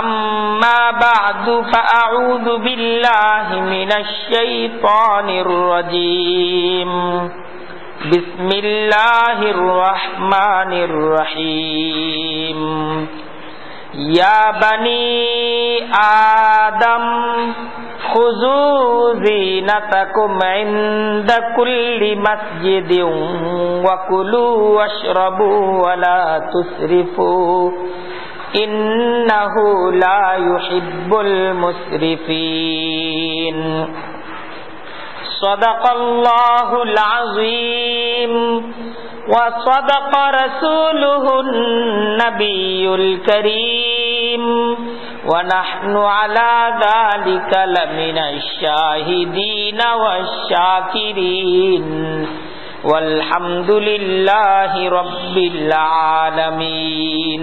أما بعد فأعوذ بالله من الشيطان الرجيم بسم الله الرحمن الرحيم يا بني آدم خذوا زينتكم عند كل مسجد وكلوا واشربوا ولا تسرفوا إنه لا يحب المسرفين صدق الله العظيم وصدق رسوله النبي الكريم ونحن على ذلك لمن الشاهدين والشاكرين والحمد لله رب العالمين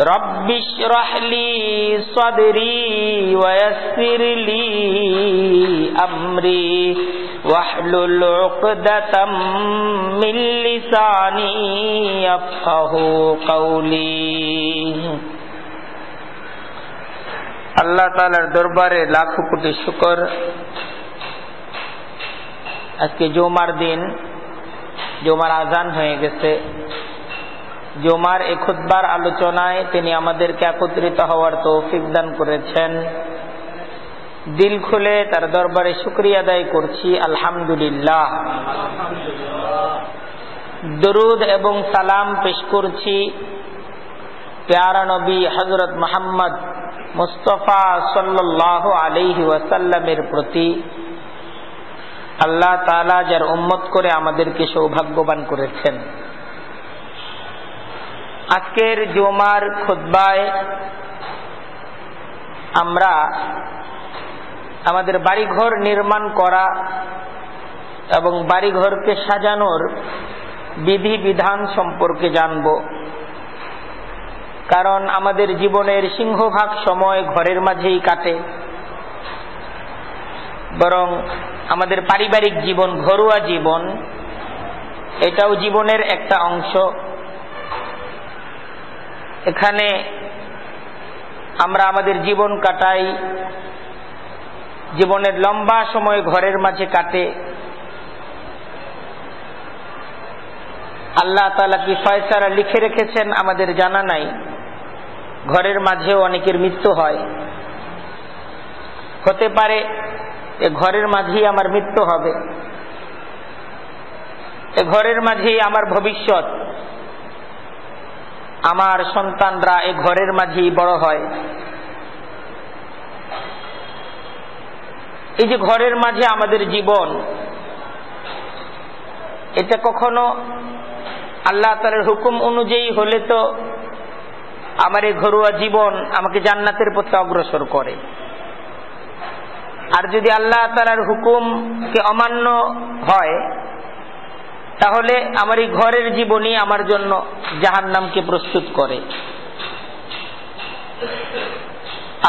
رب اشرح لي صدري ويسر لي أمري واحلل عقدة من لساني يفقه قولي আল্লাহ তালার দরবারে লাখো কোটি শুকর আজকে জমার দিন জমার আজান হয়ে গেছে জমার এ খুদ্বার আলোচনায় তিনি আমাদেরকে একত্রিত হওয়ার তৌফিক দান করেছেন। দিল খুলে তার দরবারে শুক্রিয়া আদায় করছি, আলহামদুলিল্লাহ। দরুদ এবং সালাম পেশ করছি প্যারা নবী হজরত মোহাম্মদ মুস্তফা সাল্লাহ আলিহি ওয়াসাল্লামের প্রতি। আল্লাহ তালা যার উম্মত করে আমাদেরকে সৌভাগ্যবান করেছেন। আজকের জমার খুদ্বায় আমরা আমাদের বাড়িঘর নির্মাণ করা এবং বাড়িঘরকে সাজানোর বিধি বিধান সম্পর্কে জানব। কারণ আমাদের জীবনের সিংহভাগ সময় ঘরের মাঝেই কাটে। বরং আমাদের পারিবারিক জীবন, ঘরোয়া জীবন, এটাও জীবনের একটা অংশ। এখানে আমরা আমাদের জীবন কাটাই, জীবনের লম্বা সময় ঘরের মাঝে কাটে। আল্লাহ তালা কি ফয়সারা লিখে রেখেছেন আমাদের জানা নাই। ঘরের মাঝেও অনেকের মৃত্যু হয়। হতে পারে এ ঘরের মাঝেই আমার মৃত্যু হবে। এ ঘরের মাঝেই আমার ভবিষ্যৎ। আমার সন্তানরা এ ঘরের মাঝেই বড় হয়। এই যে ঘরের মাঝে আমাদের জীবন, এটা কখনো আল্লাহ তালের হুকুম অনুযায়ী হলে তো আমার এই ঘরোয়া জীবন আমাকে জান্নাতের পথে অগ্রসর করে। আর যদি আল্লাহ তালার হুকুমকে অমান্য হয় তাহলে আমার এই ঘরের জীবনই আমার জন্য জাহান নামকে প্রস্তুত করে।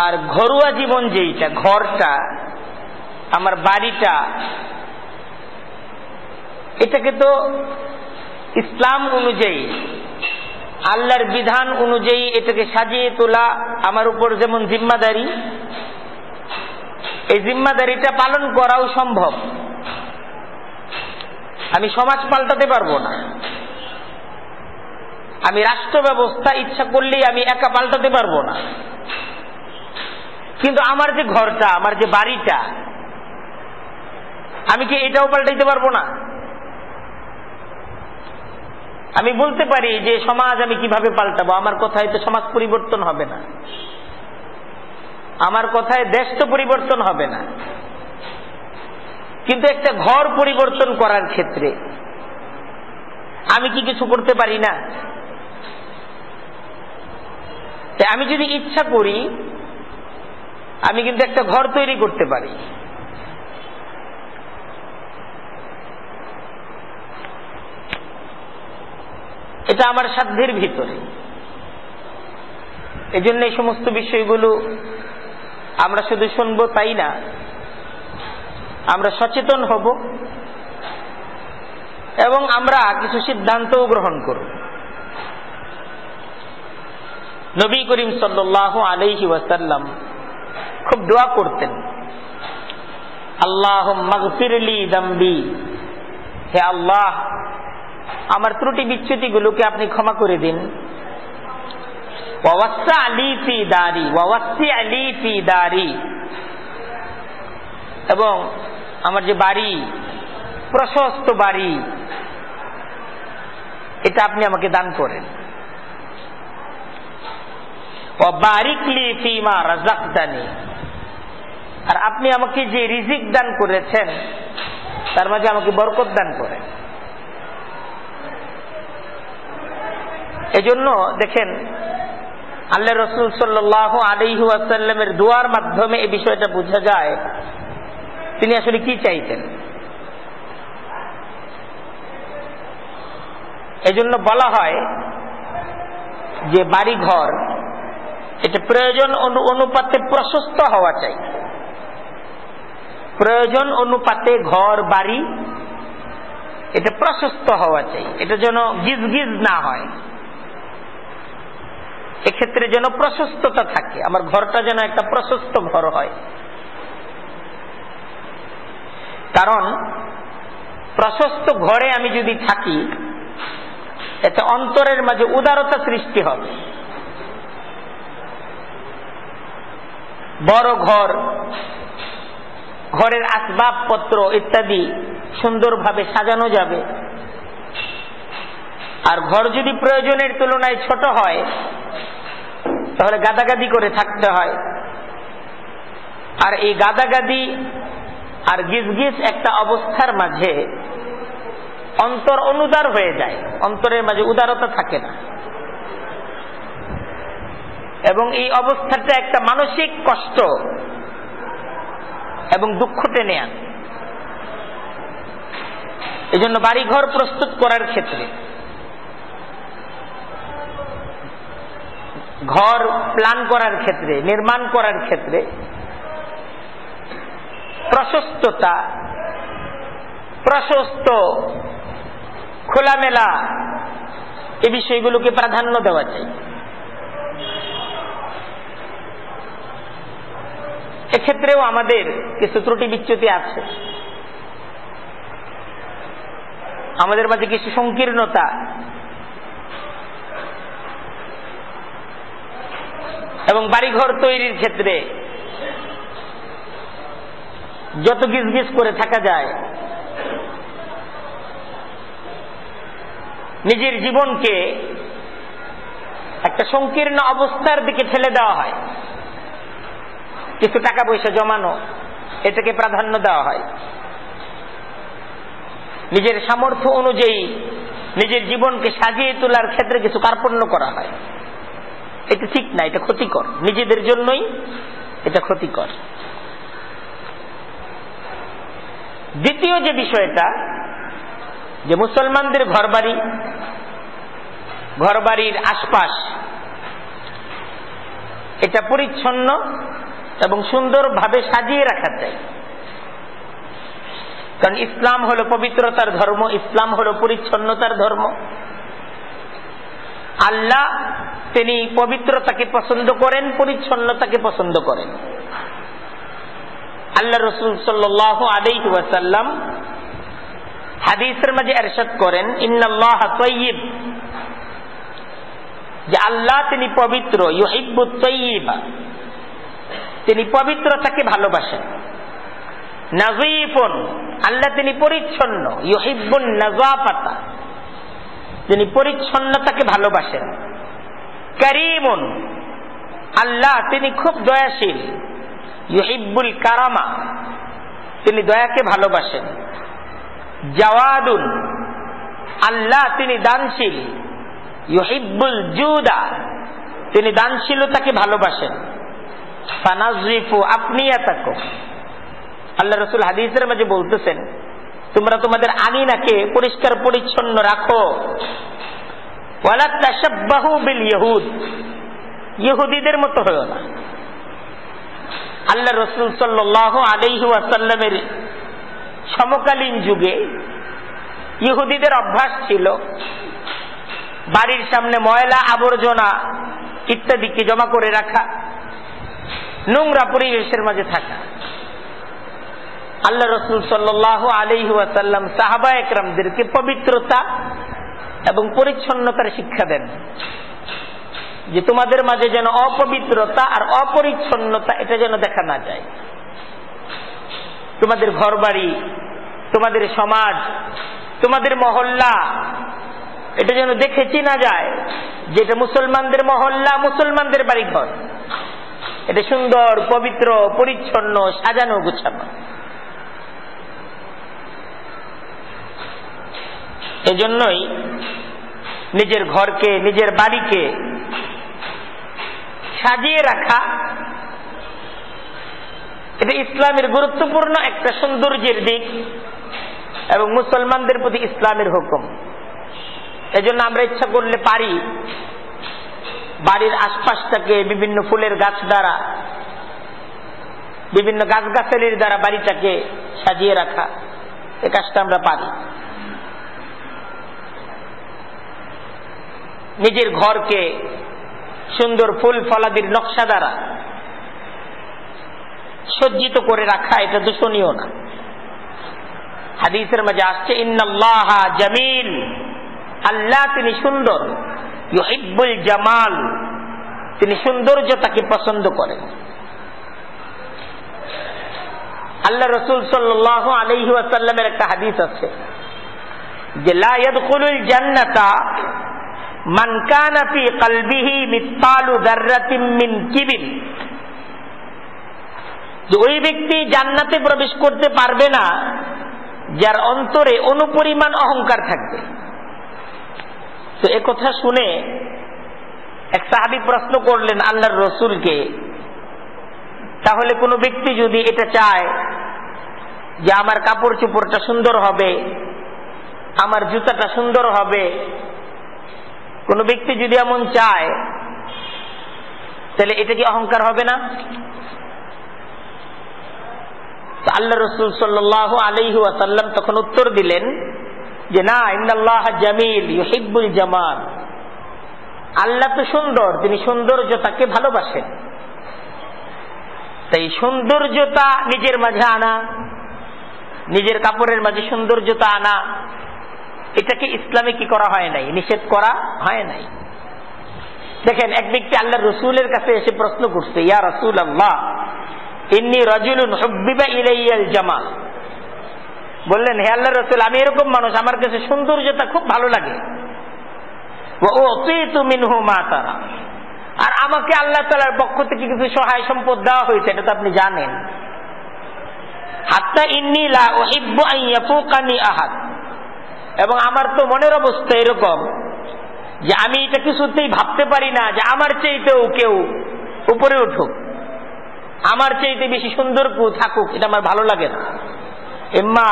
আর ঘরোয়া জীবন যেইটা, ঘরটা, আমার বাড়িটা, এটাকে তো ইসলাম অনুযায়ী, আল্লাহর বিধান অনুযায়ী এটাকে সাজিয়ে তোলা আমার উপর যেমন জিম্মাদারি, এই জিম্মাদারিটা পালন করাও সম্ভব। আমি সমাজ পাল্টাতে পারব না। আমি রাষ্ট্র ব্যবস্থা ইচ্ছা করলেই আমি একা পাল্টাতে পারব না। কিন্তু আমার যে ঘরটা, আমার যে বাড়িটা, আমি কি এটাও পাল্টাইতে পারব না? আমি বলতে পারি যে সমাজ আমি কীভাবে পাল্টাবো? আমার কথায় তো সমাজ পরিবর্তন হবে না। আমার কথায় দেশ তো পরিবর্তন হবে না। কিন্তু একটা ঘর পরিবর্তন করার ক্ষেত্রে আমি কি কিছু করতে পারি না? আমি যদি ইচ্ছা করি, আমি কিন্তু একটা ঘর তৈরি করতে পারি। এটা আমার সাধ্যের ভিতরে। এই জন্য এই সমস্ত বিষয়গুলো আমরা শুধু শুনব তাই না? আমরা সচেতন হব এবং আমরা কিছু সিদ্ধান্তও গ্রহণ করব। নবী করিম সাল্লাহ আলহি ওয়াসাল্লাম খুব দোয়া করতেন আল্লাহ মগফিরলি দম্বি, হে আল্লাহ, আমার ত্রুটি বিচ্যুতিগুলোকে আপনি ক্ষমা করে দিন। এবং আমার যে বাড়ি, প্রশস্ত বাড়ি, এটা আপনি আমাকে দান করেন। আর আপনি আমাকে যে রিজিক দান করেছেন, তার মাঝে আমাকে বরকত দান করেন। এজন্য দেখেন, আল্লাহ রসুল সাল্লাহ আলিহু আসাল্লামের দোয়ার মাধ্যমে এই বিষয়টা বোঝা যায়। তিনি আসলে কি চাইতেন? এজন্য বলা হয় যে বাড়ি ঘর এটা প্রয়োজন অনুপাতে প্রশস্ত হওয়া চাই। প্রয়োজন অনুপাতে ঘর, বাড়ি, এটা প্রশস্ত হওয়া চাই। এটা যেন গিজ গিজ না হয়। এক্ষেত্রে যেন প্রশস্ততা থাকে। আমার ঘরটা যেন একটা প্রশস্ত ঘর হয়। কারণ প্রশস্ত ঘরে আমি যদি থাকি, এতে অন্তরের মাঝে উদারতা সৃষ্টি হবে। বড় ঘর, ঘরের আসবাবপত্র ইত্যাদি সুন্দরভাবে সাজানো যাবে। আর ঘর যদি প্রয়োজনের তুলনায় ছোট হয়, তাহলে গাদাগাদি করে থাকতে হয়। আর এই গাদাগাদি আর গিজগিজ একটা অবস্থার মাঝে অন্তর অনুদার হয়ে যায়। অন্তরের মাঝে উদারতা থাকে না। এবং এই অবস্থাটা একটা মানসিক কষ্ট এবং দুঃখ টেনে আন। এই জন্য বাড়িঘর প্রস্তুত করার ক্ষেত্রে ঘর প্ল্যান করার ক্ষেত্রে, নির্মাণ করার ক্ষেত্রে প্রশস্ততা, প্রশস্ত, খোলামেলা এ বিষয়গুলোকে প্রাধান্য দেওয়া চাই। এক্ষেত্রেও আমাদের কিছু ত্রুটি বিচ্যুতি আছে। আমাদের মাঝে কিছু সংকীর্ণতা। এবং বাড়িঘর তৈরির ক্ষেত্রে যত গিজগিজ করে থাকা যায়, নিজের জীবনকে একটা সংকীর্ণ অবস্থার দিকে ঠেলে দেওয়া হয়। কিছু টাকা পয়সা জমানো, এটাকে প্রাধান্য দেওয়া হয়। নিজের সামর্থ্য অনুযায়ী নিজের জীবনকে সাজিয়ে তোলার ক্ষেত্রে কিছু কার্পণ্য করা হয়। এটা ঠিক না, এটা ক্ষতিকর। নিজেদের জন্যই এটা ক্ষতিকর। দ্বিতীয় যে বিষয়টা, যে মুসলমানদের ঘরবাড়ি, ঘরবাড়ির আশপাশ, এটা পরিচ্ছন্ন এবং সুন্দরভাবে সাজিয়ে রাখা চাই। কারণ ইসলাম হলো পবিত্রতার ধর্ম, ইসলাম হলো পরিচ্ছন্নতার ধর্ম। আল্লাহ তিনি পবিত্রতাকে পছন্দ করেন, পরিচ্ছন্নতাকে পছন্দ করেন। আল্লাহ রসুল সাল্লাহ আলাইহি ওয়াসাল্লাম হাদিসের মাঝে এরশাদ করেন, ইন্নাল্লাহ তৈয়ব। যে আল্লাহ তিনি পবিত্র ইউহিব্বু তৈয়বা। তিনি পবিত্রতাকে ভালোবাসেন। নাজিফুন আল্লাহ তিনি পরিচ্ছন্ন, ইউহিব্বুন নাজাফাতা তিনি পরিচ্ছন্নতাকে ভালোবাসেন। করিমুন। আল্লাহ তিনি খুব দয়াশীল। ইউহিব্বুল কারামা। তিনি দয়াকে ভালোবাসেন। জাওয়াদুন। আল্লাহ তিনি দানশীল। ইউহিব্বুল জুদা। তিনি দানশীলতাকে ভালোবাসেন। ফানাজিফু আপনিয়াতাকুম আল্লাহ রসুল হাদিসের মাঝে বলতেছেন, তোমরা তোমাদের আঙিনাকে পরিষ্কার পরিচ্ছন্ন রাখো। বিল ইহুদ। ইহুদিদের মতো হয়েও না। আল্লাহ রসুল সাল্লাহ আলাইহু আসাল্লামের সমকালীন যুগে ইহুদিদের অভ্যাস ছিল, বাড়ির সামনে ময়লা আবর্জনা ইত্যাদিকে জমা করে রাখা, নোংরা পরিবেশের মাঝে থাকা। আল্লাহ রসুল সাল্লাহ আলহি আসাল্লাম সাহাবা একরামদেরকে পবিত্রতা এবং পরিচ্ছন্নতার শিক্ষা দেন। যে তোমাদের মাঝে যেন অপবিত্রতা আর অপরিচ্ছন্নতা এটা যেন দেখা না যায়। তোমাদের ঘর তোমাদের সমাজ, তোমাদের মহল্লা, এটা যেন দেখে চিনা যায় যেটা মুসলমানদের মহল্লা, মুসলমানদের বাড়ি ঘর এটা সুন্দর, পবিত্র, পরিচ্ছন্ন, সাজানো, গুছানো। এজন্যই নিজের ঘরকে, নিজের বাড়িকে সাজিয়ে রাখা। এটা ইসলামের গুরুত্বপূর্ণ একটা সৌন্দর্যের দিক এবং মুসলমানদের প্রতি ইসলামের হুকুম। এজন্য আমরা ইচ্ছা করলে পারি। বাড়ির আশপাশটাকে বিভিন্ন ফুলের গাছ দ্বারা, বিভিন্ন গাছগাছালির দ্বারা বাড়িটাকে সাজিয়ে রাখা। এ কাজটা আমরা পারি। নিজের ঘরকে সুন্দর ফুল ফলাদির নকশা দ্বারা সজ্জিত করে রাখা, এটা দূষণীয় না। হাদিসের মাঝে আসছে, ইন্নাল্লাহ জামিল, আল্লাহ তিনি সুন্দর, ইউহিব্বুল জামাল, তিনি সৌন্দর্যতাকে পছন্দ করেন। আল্লাহ রসুল সাল্লাহ আলহি আসাল্লামের একটা হাদিস আছে, যে লা ইয়াদখুলুল জান্নাতা মান কানা ফি কলবিহি মিসকালু দাররাতিন মিন কিবিন। ওই ব্যক্তি জান্নাতে প্রবেশ করতে পারবে না, যার অন্তরে অনুপরিমাণ অহংকার থাকবে। তো কথা শুনে এক সাহাবি প্রশ্ন করলেন আল্লাহর রসুলকে, তাহলে কোনো ব্যক্তি যদি এটা চায় যে আমার কাপড় চোপড়টা সুন্দর হবে, আমার জুতাটা সুন্দর হবে কোনো ব্যক্তি যদি এমন চায়, তাহলে এটা কি অহংকার হবে না? আল্লাহ রসুল সাল্লাহ আলহু আসাল্লাম তখন উত্তর দিলেন যে, না ইন্দাল্লাহ জামিল ইহিব্বুল জামাল। আল্লাহ তো সুন্দর, তিনি সৌন্দর্যতাকে ভালোবাসেন। তাই সৌন্দর্যতা নিজের মাঝে আনা, নিজের কাপড়ের মাঝে সৌন্দর্যতা আনা এটাকে ইসলামে কি করা হয় নাই? নিষেধ করা হয় নাই। দেখেন, এক ব্যক্তি আল্লাহ রসুলের কাছে এসে প্রশ্ন করছে, ইয়া রসুল আল্লাহ ইন্নি রজুলুন হব্বিবা ইলাইয়াল জামাল। বললেন, হে আল্লাহ রসুল, আমি এরকম মানুষ, আমার কাছে সৌন্দর্যতা খুব ভালো লাগে। ও মিনহু মা তারা। আর আমাকে আল্লাহ তালার পক্ষ থেকে কিছু সহায় সম্পদ দেওয়া হয়েছে, এটা তো আপনি জানেন। হাত্তা ইন্নি লা ওহিব্বু আন ইয়াফুকানি আহাদ। এবং আমার তো মনের অবস্থা এরকম যে আমি এটা কিছুতেই ভাবতে পারি না যে আমার চাইতেও কেউ উপরে উঠুক। আমার চাইতে বেশি সুন্দর থাকুক, এটা আমার ভালো লাগে না। এম্মা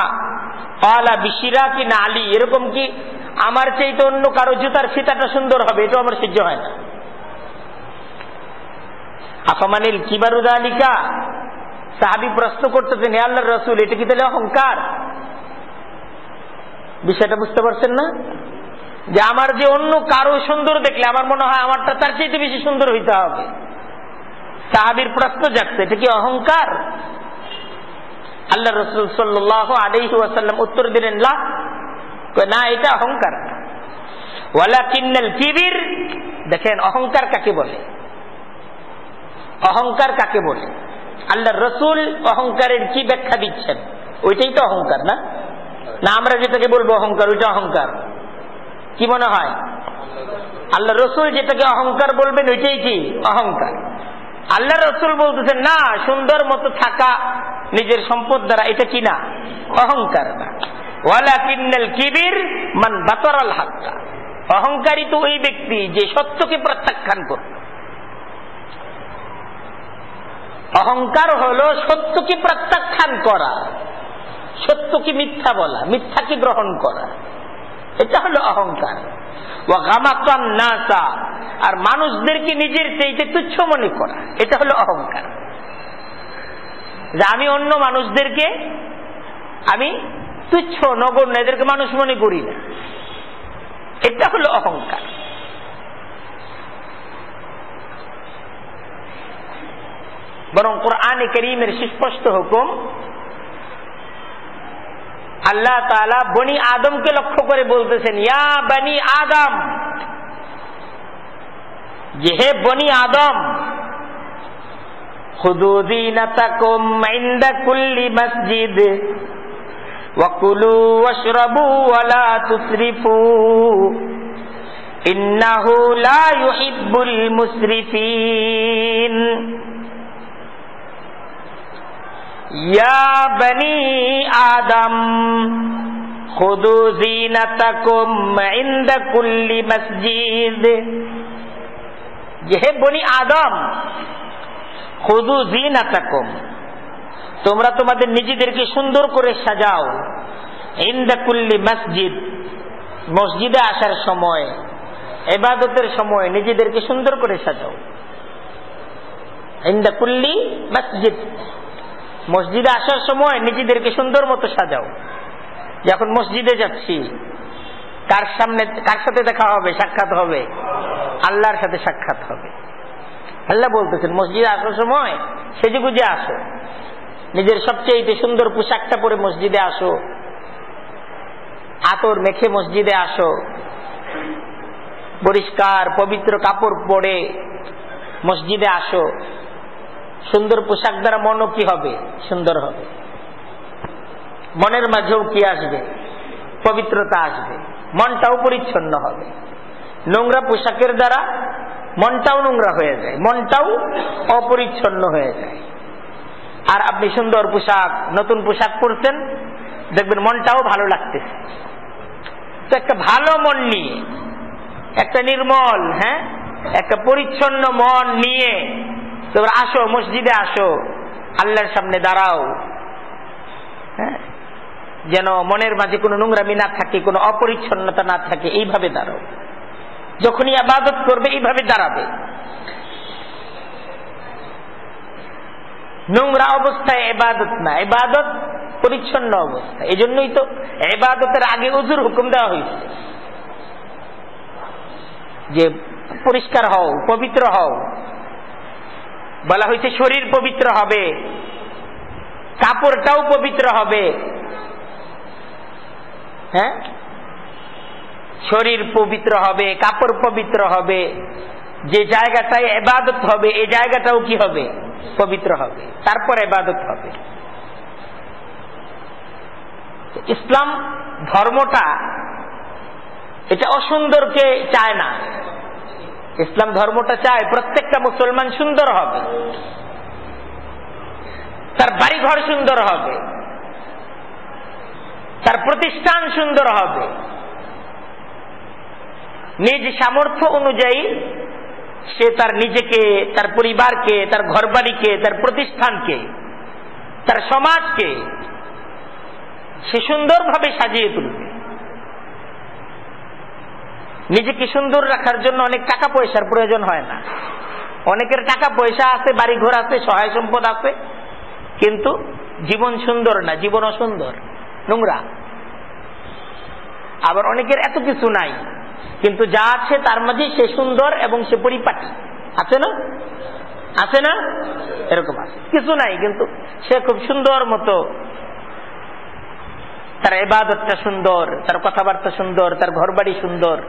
পালা বিশিরা কি না আলী, এরকম কি আমার চাইতে অন্য কারও জুতার ফিতাটা সুন্দর হবে? এটা আমার সহ্য হয় না। আফামানিল কিবারুদা আলিকা সাহাবি প্রশ্ন করতেছেন, হে আল্লাহ রসুল, এটা কি তাহলে অহংকার? বিষয়টা বুঝতে পারছেন না? যে আমার যে অন্য কারও সুন্দর দেখলে, আমার মনে হয় আমারটা তার চাইতে বেশি সুন্দর হইতে হবে। সাহাবির প্রশ্ন জাগছে, এটা কি অহংকার? আল্লাহ রসুল সাল্লাহ আলহি ওয়াসাল্লাম উত্তর দিলেন, লা। না, এটা অহংকার। ওয়ালা কিন্নাল কিবির? দেখেন, অহংকার কাকে বলে? অহংকার কাকে বলে? আল্লাহ রসুল অহংকারের কি ব্যাখ্যা দিচ্ছেন? ওইটাই তো অহংকার, না? না, আমরা যেটাকে বলব অহংকার, ওইটা অহংকার। কি মনে হয়? আল্লাহ রসুল যেটাকে অহংকার বলবেন, ওইটাই কি? অহংকার। আল্লাহ রসুল বলতেছেন, না, সুন্দর মতো থাকা নিজের সম্পদ দ্বারা এটা কি না? অহংকার না। কিবির মান বাতরাল হাক্কা। অহংকারী তো ওই ব্যক্তি যে সত্যকে প্রত্যাখ্যান করবে অহংকার হলো সত্যকে প্রত্যাখ্যান করা। সত্যকে মিথ্যা বলা, মিথ্যাকে গ্রহণ করা। এটা হলো অহংকার। নাসা, আর মানুষদেরকে নিজের চাইতে তুচ্ছ মনে করা, এটা হলো অহংকার। যে আমি অন্য মানুষদেরকে, আমি তুচ্ছ, নগণ্য, এদেরকে মানুষ মনে করি না। এটা হলো অহংকার। বরং কোরআনে করিমের সুস্পষ্ট হুকুম আল্লাহ তালা বনি আদমকে লক্ষ্য করে বলতেছেন, ইয়া বানি আদম। যে হে বনি আদম মসজিদ ইন্নাহু লা ইউহিব্বুল মুসরিফিন। يا بني آدم خذوا زينتكم عند كل مسجد যে হে বনি আদম খুদু জিনাতাকুম তোমরা তোমাদের নিজেদেরকে সুন্দর করে সাজাও ইন্দা কুল্লি মসজিদ মসজিদে আসার সময় এবাদতের সময় নিজেদেরকে সুন্দর করে সাজাও ইন্দা কুল্লি মসজিদ মসজিদে আসার সময় নিজেদেরকে সুন্দর মতো সাজাও। যখন মসজিদে যাচ্ছি, কার সামনে, কার সাথে দেখা হবে, সাক্ষাৎ হবে? আল্লাহর সাথে সাক্ষাৎ হবে। আল্লাহ বলতেছেন, মসজিদে আসার সময় সেজে গুজে আসো। নিজের সবচেয়ে সুন্দর পোশাকটা পরে মসজিদে আসো। আতর মেখে মসজিদে আসো। পরিষ্কার, পবিত্র কাপড় পরে মসজিদে আসো। সুন্দর পোশাক দ্বারা মনও কি হবে? সুন্দর হবে। মনের মাঝেও কি আসবে? পবিত্রতা আসবে। মনটাও পরিচ্ছন্ন হবে। নোংরা পোশাকের দ্বারা মনটাও নোংরা হয়ে যায়। মনটাও অপরিচ্ছন্ন হয়ে যায়। আর আপনি সুন্দর পোশাক, নতুন পোশাক পরছেন, দেখবেন মনটাও ভালো লাগতেছে। তো একটা ভালো মন নিয়ে, একটা নির্মল হ্যাঁ? একটা পরিচ্ছন্ন মন নিয়ে তোমরা আসো, মসজিদে আসো, আল্লাহর সামনে দাঁড়াও। হ্যাঁ? যেন মনের মাঝে কোনো নোংরামি না থাকে, কোনো অপরিচ্ছন্নতা না থাকে, এইভাবে দাঁড়াও। যখনই আবাদত করবে, এইভাবে দাঁড়াবে। নোংরা অবস্থায় এবাদত না এবাদত পরিচ্ছন্ন অবস্থা। এই জন্যই তো এবাদতের আগে উজুর হুকুম দেওয়া হয়েছে। যে পরিষ্কার হও, পবিত্র হও বলা হয়েছে, শরীর পবিত্র হবে, কাপড়টাও পবিত্র হবে। হ্যাঁ? শরীর পবিত্র হবে, কাপড় পবিত্র হবে, যে জায়গাটায় এবাদত হবে, এই জায়গাটাও কি হবে? পবিত্র হবে, তারপর এবাদত হবে। ইসলাম ধর্মটা এটা অসুন্দরকে চায় না। ইসলাম ধর্মটা চায় প্রত্যেকটা মুসলমান সুন্দর হবে। তার বাড়িঘর সুন্দর হবে। তার প্রতিষ্ঠান সুন্দর হবে। নিজ সামর্থ্য অনুযায়ী সে তার নিজেকে, তার পরিবারকে, তার ঘরবাড়িকে, তার প্রতিষ্ঠানকে, তার সমাজকে সে সুন্দরভাবে সাজিয়ে তুলবে। নিজেকে সুন্দর রাখার জন্য অনেক টাকা পয়সার প্রয়োজন হয় না। অনেকের টাকা পয়সা আছে বাড়ি ঘর আছে, সহায় সম্পদ আছে, কিন্তু জীবন সুন্দর না, জীবন অসুন্দর, নোংরা। আবার অনেকের এত কিছু নাই, কিন্তু যা আছে তার মাঝে সে সুন্দর এবং সে পরিপাটি। আছে না? আছে না? এরকম আছে। কিছু নাই, কিন্তু সে খুব সুন্দর মতো তার এবাদতটা সুন্দর, তার কথাবার্তা সুন্দর, তার ঘরবাড়ি সুন্দর।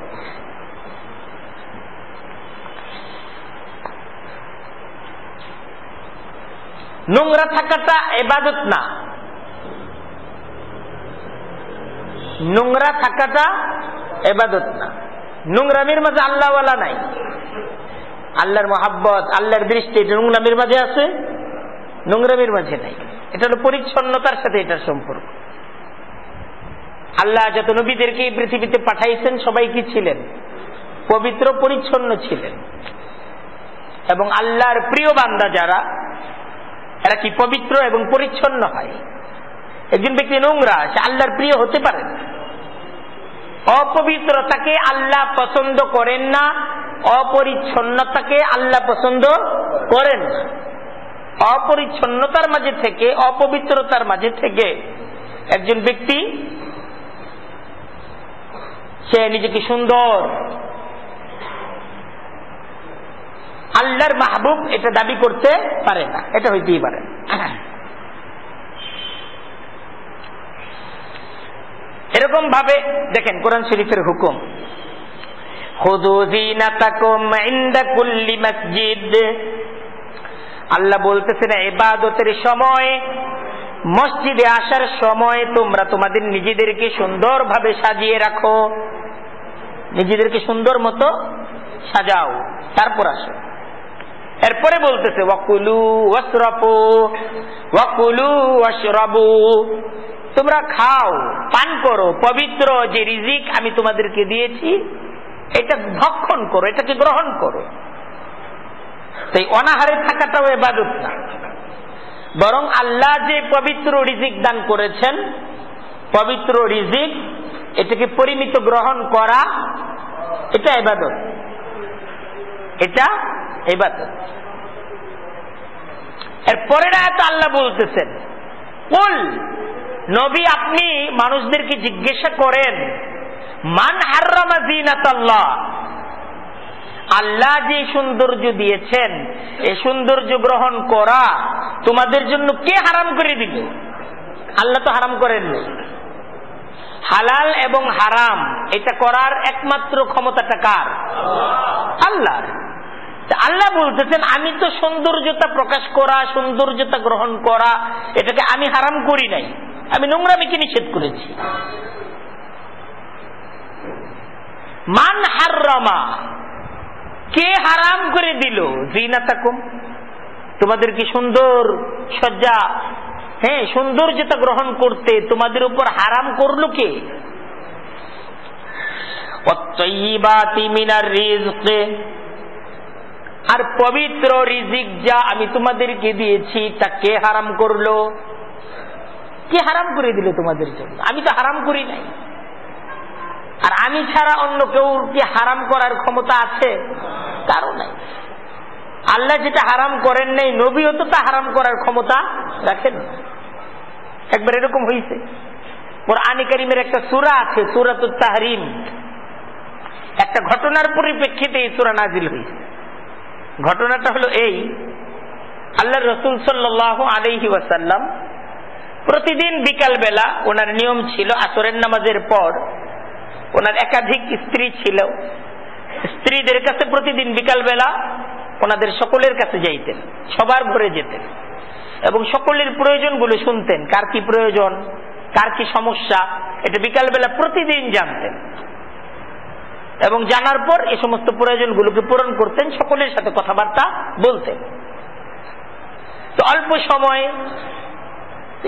নোংরা থাকাটা এবাদত না। নোংরা থাকাটা এবাদত না। নোংরামির মাঝে আল্লাহওয়ালা নাই। আল্লাহর মহাব্বত, আল্লাহর দৃষ্টি, এটা নোংরামির মাঝে আছে, নোংরামির মাঝে নাই। এটা হলো পরিচ্ছন্নতার সাথে এটার সম্পর্ক। আল্লাহ যত নবীদেরকে এই পৃথিবীতে পাঠাইছেন, সবাই কি ছিলেন? পবিত্র, পরিচ্ছন্ন ছিলেন। এবং আল্লাহর প্রিয় বান্দা যারা, এরা কি পবিত্র এবং পরিচ্ছন্ন হয়? একজন ব্যক্তি নোংরা, সে আল্লাহর প্রিয় হতে পারে অপবিত্রতাকে আল্লাহ পছন্দ করেন না, অপরিচ্ছন্নতাকে আল্লাহ পছন্দ করেন না। অপরিচ্ছন্নতার মাঝে থেকে, অপবিত্রতার মাঝে থেকে একজন ব্যক্তি সে নিজেকে সুন্দর। আল্লাহর মাহবুব এটা দাবি করতে পারে না। এটা হইতেই পারে। এরকম ভাবে দেখেন কোরআন শরীফের হুকুম। আল্লাহ বলতেছেন, এবাদতের সময় মসজিদে আসার সময় তোমরা তোমাদের নিজেদেরকে সুন্দরভাবে সাজিয়ে রাখো। নিজেদেরকে সুন্দর মতো সাজাও। তারপর আসো। এরপরে বলতেছে, ওয়াকুলু ওয়াসরাফু ওয়াকুলু ওয়াশরাবু, তোমরা খাও, পান করো, পবিত্র যে রিজিক আমি তোমাদেরকে দিয়েছি, এটা ভক্ষণ করো, এটাকে গ্রহণ করো। তাই অনাহারে থাকাটাও এবাদত না। বরং আল্লাহ যে পবিত্র রিজিক দান করেছেন, পবিত্র রিজিক, এটাকে পরিমিত গ্রহণ করা, এটা এবাদত। এটা এবাদত। এর পরের আল্লাহ বলতেছেন, কুল, নবী আপনি মানুষদেরকে জিজ্ঞাসা করেন, মান হার্রামা জিনাত আল্লাহ যে সৌন্দর্য দিয়েছেন, এই সৌন্দর্য গ্রহণ করা তোমাদের জন্য কে হারাম করে দিল? আল্লাহ তো হারাম করেননি হালাল এবং হারাম, এটা করার একমাত্র ক্ষমতাটা কার? আল্লাহর আল্লাহ বলতেছেন, আমি তো সৌন্দর্যতা প্রকাশ করা, সৌন্দর্যতা গ্রহণ করা, এটাকে আমি হারাম করি নাই। আমি নোংরা নোংরামিকে নিষেধ করেছি। মান হাররামা কে হারাম করে দিল? জিনা তাকুম তোমাদের কি সুন্দর সজ্জা হ্যাঁ সৌন্দর্যতা গ্রহণ করতে তোমাদের উপর হারাম করল কে? আর পবিত্র রিজিক যা আমি তোমাদেরকে দিয়েছি, তা কে হারাম করল? কে হারাম করে দিল তোমাদের জন্য? আমি তো হারাম করি নাই। আর আমি ছাড়া অন্য কেউ কি হারাম করার ক্ষমতা আছে? কারও নাই। আল্লাহ যেটা হারাম করেন নাই, নবীও তো তা হারাম করার ক্ষমতা রাখেন একবার এরকম হয়েছে ওর আনিকারিমের একটা সুরা আছে সুরাত তাহরিম। একটা ঘটনার পরিপ্রেক্ষিতে এই সুরা নাজিল হয়েছে ঘটনাটা হলো এই আল্লাহ রসুল সাল্লাহ আলহি ওয়াসাল্লাম প্রতিদিন বিকালবেলা ওনার নিয়ম ছিল আসরের নামাজের পর ওনার একাধিক স্ত্রী ছিল। স্ত্রীদের কাছে প্রতিদিন বিকাল বেলা ওনাদের সকলের কাছে যাইতেন, সবার ঘরে যেতেন। এবং সকলের প্রয়োজনগুলো শুনতেন, কার কি প্রয়োজন, কার কি সমস্যা, এটা বিকালবেলা প্রতিদিন জানতেন। এবং জানার পর এই সমস্ত প্রয়োজনগুলোকে পূরণ করতেন, সকলের সাথে কথাবার্তা বলতেন। তো অল্প সময়,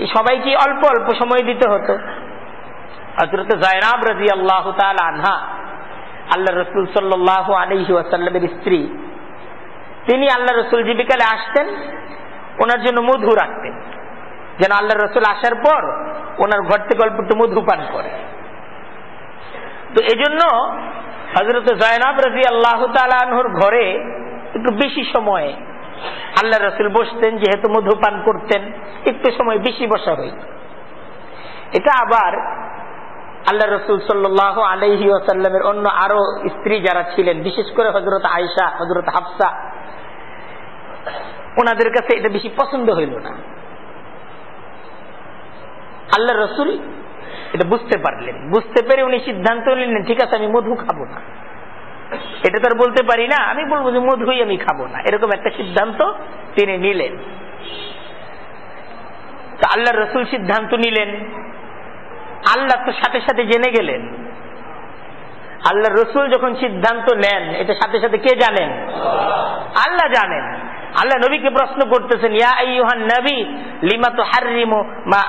সবাইকে অল্প অল্প সময় দিতে হতো। হজরত জয়নাব রাজি আল্লাহ আনহা আল্লাহ রসুল সাল্লাহ আলহি ওয়াসাল্লামের স্ত্রী, তিনি আল্লাহ রসুল জীবিকালে আসতেন, ওনার জন্য মধু রাখতেন। যেন আল্লাহ রসুল আসার পর ওনার ঘর থেকে অল্প একটু মধু পান করে। তো হজরত জয়নাব রাজি আল্লাহ ঘরে একটু বেশি সময় আল্লাহ রসুল বসতেন, যেহেতু মধু পান করতেন, একটু সময় বেশি বসা হইত। এটা আবার আল্লাহ রসুল সাল্লাহ আলহি আসাল্লামের অন্য আরও স্ত্রী যারা ছিলেন, বিশেষ করে হজরত আয়সা হজরত হাফসা, ওনাদের কাছে এটা বেশি পছন্দ হইল না। আল্লাহ রসুল এটা বুঝতে পারলেন। বুঝতে পেরে উনি সিদ্ধান্ত নিলেন, ঠিক আছে, আমি মধু খাব না। এটা তো আর বলতে পারি না, আমি বলব যে মধুই আমি খাব না। এরকম একটা সিদ্ধান্ত তিনি নিলেন। আল্লাহ রসুল সিদ্ধান্ত নিলেন আল্লাহ তো সাথে সাথে জেনে গেলেন। আল্লাহ রসুল যখন সিদ্ধান্ত নেন, এটা সাথে সাথে কে জানেন? আল্লাহ জানেন। আল্লাহ নবীকে প্রশ্ন করতেছেন নবী, লিমা তো হারিমো মা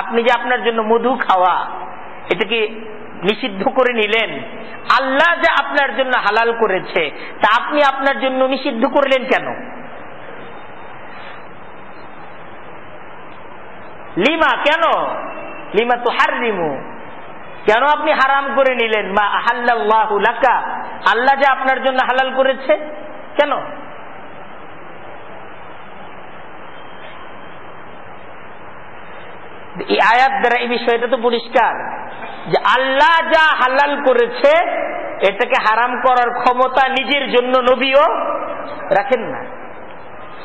আপনি যে আপনার জন্য মধু খাওয়া এটাকে নিষিদ্ধ করে নিলেন? আল্লাহ যা আপনার জন্য হালাল করেছে, তা আপনি আপনার জন্য নিষিদ্ধ করলেন কেন? লিমা কেন? লিমা তো হারিমু কেন আপনি হারাম করে নিলেন? মা আহাল্লাহ লাকা। আল্লাহ যা আপনার জন্য হালাল করেছে? কেন? এই আয়াত দ্বারা এই বিষয়টা তো পরিষ্কার। যে আল্লাহ যা হালাল করেছে, এটাকে হারাম করার ক্ষমতা নিজের জন্য নবীও রাখেন না।